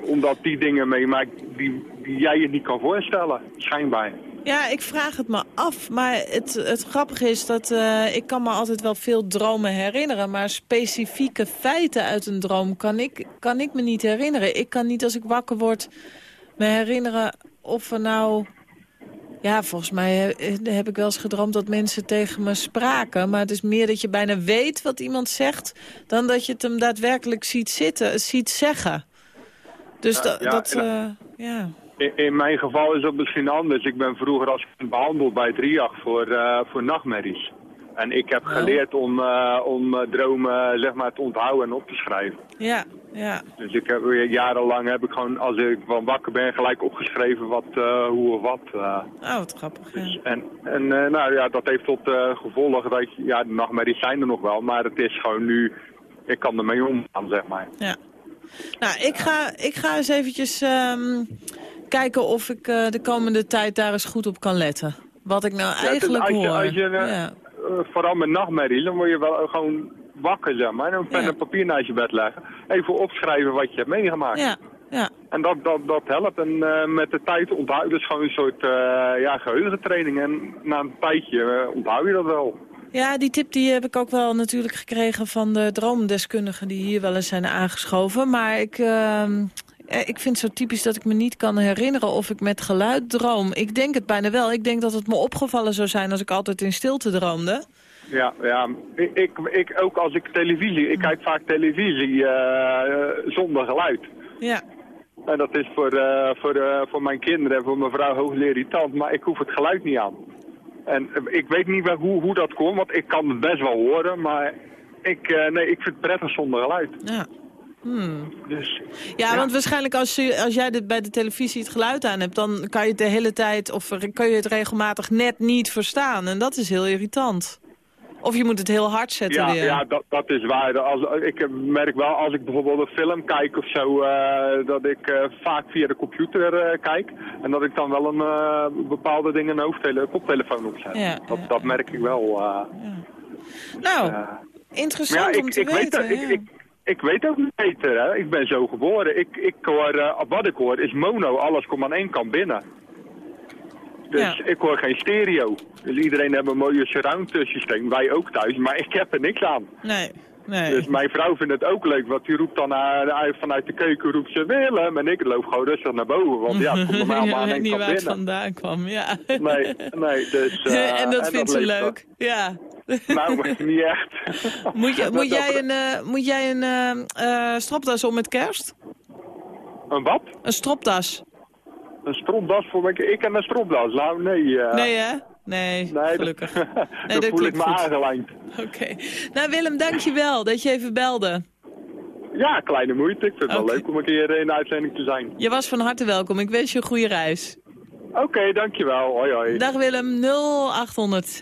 Omdat die dingen meemaakt die, die jij je niet kan voorstellen, schijnbaar. Ja, ik vraag het me af. Maar het, het grappige is dat eh, ik kan me altijd wel veel dromen herinneren. Maar specifieke feiten uit een droom kan ik, kan ik me niet herinneren. Ik kan niet als ik wakker word me herinneren of er nou... Ja, volgens mij eh, heb ik wel eens gedroomd dat mensen tegen me spraken. Maar het is meer dat je bijna weet wat iemand zegt... dan dat je het hem daadwerkelijk ziet, zitten, ziet zeggen. Dus Ja, da- ja, dat... en- eh, ja. In, in mijn geval is dat misschien anders. Ik ben vroeger als behandeld bij het RIAG voor, eh, voor nachtmerries. En ik heb geleerd om, eh, om eh, dromen zeg maar, te onthouden en op te schrijven. ja, ja. Dus ik heb, jarenlang heb ik gewoon, als ik van wakker ben, gelijk opgeschreven wat, eh, hoe of wat. eh. Oh, wat grappig. Ja. En, en eh, nou ja, dat heeft tot eh, gevolg dat je, ja, de nachtmerries zijn er nog wel, maar het is gewoon nu, ik kan ermee omgaan, zeg maar. Ja. Nou, ik ga, ik ga eens eventjes ehm, kijken of ik eh, de komende tijd daar eens goed op kan letten. Wat ik nou Ja, is- eigenlijk als je, hoor. als je, eh, ja. Eh, vooral met nachtmerries, dan word je wel gewoon wakker, zeg maar. En een pen Ja. en papier naast je bed leggen. Even opschrijven wat je hebt meegemaakt. ja, ja. En dat, dat, dat helpt. En eh, met de tijd onthouden is gewoon een soort eh, ja, geheugentraining. En na een tijdje eh, onthoud je dat wel. Ja, die tip die heb ik ook wel natuurlijk gekregen van de droomdeskundigen die hier wel eens zijn aangeschoven. Maar ik, ehm, eh, ik vind het zo typisch dat ik me niet kan herinneren of ik met geluid droom. Ik denk het bijna wel. Ik denk dat het me opgevallen zou zijn als ik altijd in stilte droomde. Ja, ja. Ik, ik, ik ook als ik televisie, ik kijk vaak televisie eh, zonder geluid. Ja, En dat is voor, eh, voor, eh, voor mijn kinderen en voor mijn vrouw irritant, maar ik hoef het geluid niet aan. En eh, ik weet niet wel hoe, hoe dat komt, want ik kan het best wel horen, maar ik, eh, nee, ik vind het prettig zonder geluid. ja. Hmm. Dus Ja, want waarschijnlijk als, je, als jij dit bij de televisie het geluid aan hebt... dan kan je het de hele tijd of kun je het regelmatig net niet verstaan. En dat is heel irritant. Of je moet het heel hard zetten ja, weer. ja dat, dat is waar. Als, ik merk wel als ik bijvoorbeeld een film kijk of zo, eh, dat ik eh, vaak via de computer eh, kijk. En dat ik dan wel een bepaalde dingen een hoofdtele koptelefoon opzet. Ja, dat, dat merk ik wel. nou, interessant om ik, te ik, weten. weet, ik, ik, weet ook niet beter, hè. Ik ben zo geboren. Ik, ik hoor, eh, wat ik hoor is mono, alles komt aan één kant binnen. Dus Ja. ik hoor geen stereo. Dus iedereen heeft een mooie surround systeem, wij ook thuis, maar ik heb er niks aan. Nee, nee. Dus mijn vrouw vindt het ook leuk, want die roept dan naar, vanuit de keuken roept ze Willem en ik loop gewoon rustig naar boven, want ja, het komt normaal maar aan één niet waar het binnen. vandaan kwam, ja. Nee, nee, dus... eh, en dat vindt ze leuk, ja. Nou, niet echt. Moet, je, Dat- moet, jij een, eh, moet jij een eh, eh, stropdas om met kerst? Een wat? Een stropdas? Een stropdas voor mij. Ik heb een stropdas. Nou, nee. eh, Nee, hè? Nee, nee, gelukkig. dat, dat voel ik me goed. aangelijnd. Oké. Nou, Willem, dank je wel dat je even belde. Ja, kleine moeite. Ik vind het wel leuk om een keer in de uitzending te zijn. Je was van harte welkom. Ik wens je een goede reis. Oké, dankjewel. Hoi, hoi. Dag Willem, 0800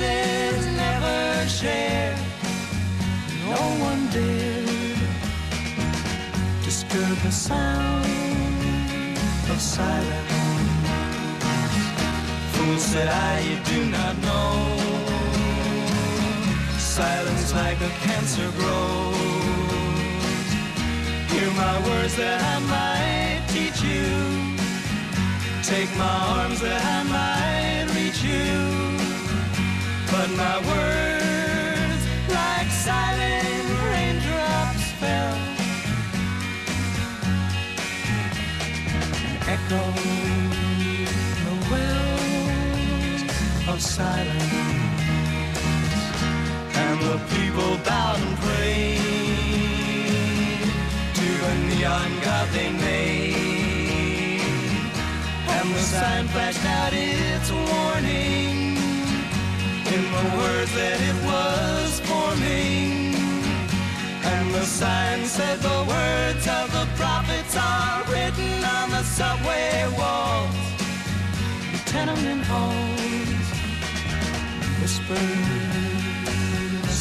voices never shared. No one dared disturb the sound of silence. Fool said I, you do not know. Silence like a cancer grows. Hear my words that I might teach you. Take my arms that I might reach you. But my words, like silent raindrops, fell and echoed the wells of silence. And the people bowed and prayed to a neon god they made. And the sign flashed out its warning in the words that it was forming. And the sign said the words of the prophets are written on the subway walls, tenement halls,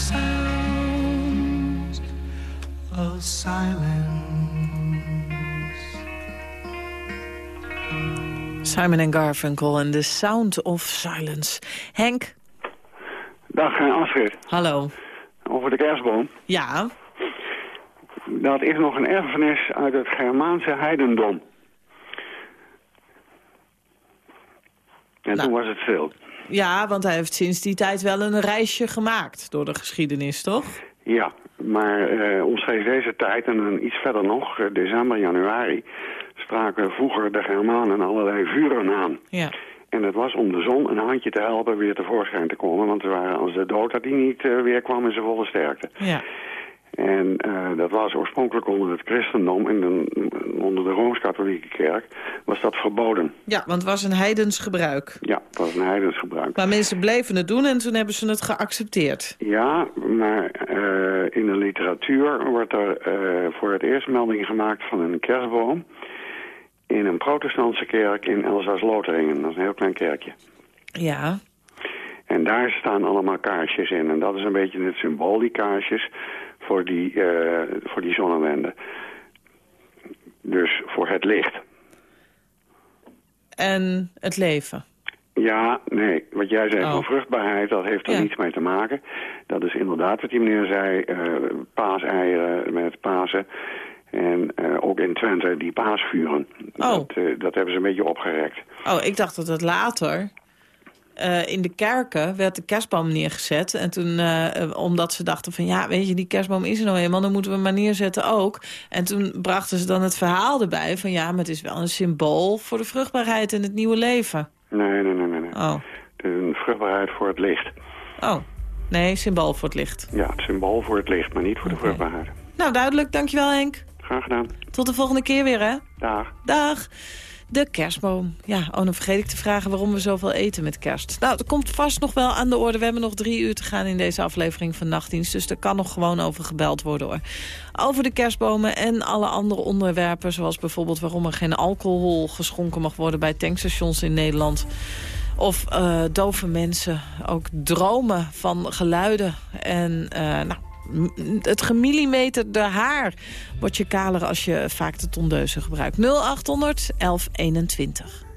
sounds of silence. Simon en Garfunkel en The Sound of Silence. Henk, Dag eh, Astrid, hallo. over de kerstboom. Ja, Dat is nog een erfenis uit het Germaanse heidendom. En Nou. toen was het veel. ja, want hij heeft sinds die tijd wel een reisje gemaakt door de geschiedenis, toch? Ja, maar omstreeks deze tijd en dan iets verder nog, eh, december, januari, spraken vroeger de Germanen allerlei vuren aan. Ja. En het was om de zon een handje te helpen weer tevoorschijn te komen, want ze waren als de dood dat die niet eh, weer kwam in zijn volle sterkte. Ja. En eh, dat was oorspronkelijk onder het christendom en dan, onder de Rooms-Katholieke kerk was dat verboden. ja, want het was een heidens gebruik. Ja, dat was een heidens gebruik. Maar mensen bleven het doen en toen hebben ze het geaccepteerd. Ja, maar eh, in de literatuur wordt er voor het eerst melding gemaakt van een kerstboom in een protestantse kerk in Elsass-Lotharingen. Dat is een heel klein kerkje. Ja, En daar staan allemaal kaarsjes in. En dat is een beetje het symbool, die kaarsjes, voor die, eh, voor die zonnewende. Dus voor het licht. en het leven. Ja, nee. Wat jij zei Oh. van vruchtbaarheid, dat heeft er Ja. niets mee te maken. Dat is inderdaad wat die meneer zei. eh paaseieren met Pasen. En eh, ook in Twente die paasvuren. Oh. Dat, eh, dat hebben ze een beetje opgerekt. Oh, ik dacht dat het later... eh, in de kerken werd de kerstboom neergezet. En toen, omdat ze dachten van... ja, weet je, die kerstboom is er nou eenmaal... dan moeten we hem maar neerzetten ook. En toen brachten ze dan het verhaal erbij... van ja, maar het is wel een symbool... voor de vruchtbaarheid en het nieuwe leven. Nee, nee, nee, nee. nee. Oh, Het is een vruchtbaarheid voor het licht. oh. nee, symbool voor het licht. Ja, het symbool voor het licht, maar niet voor de vruchtbaarheid. Nou, duidelijk. Dankjewel, Henk. Graag gedaan. Tot de volgende keer weer, hè? Dag. Dag. De kerstboom. Ja, oh, dan vergeet ik te vragen waarom we zoveel eten met kerst. Nou, het komt vast nog wel aan de orde. We hebben nog drie uur te gaan in deze aflevering van Nachtdienst. Dus er kan nog gewoon over gebeld worden, hoor. Over de kerstbomen en alle andere onderwerpen. Zoals bijvoorbeeld waarom er geen alcohol geschonken mag worden... bij tankstations in Nederland. Of eh, dove mensen ook dromen van geluiden. En eh, nou, het gemillimeterde haar wordt je kaler als je vaak de tondeuzen gebruikt. 0800 1121.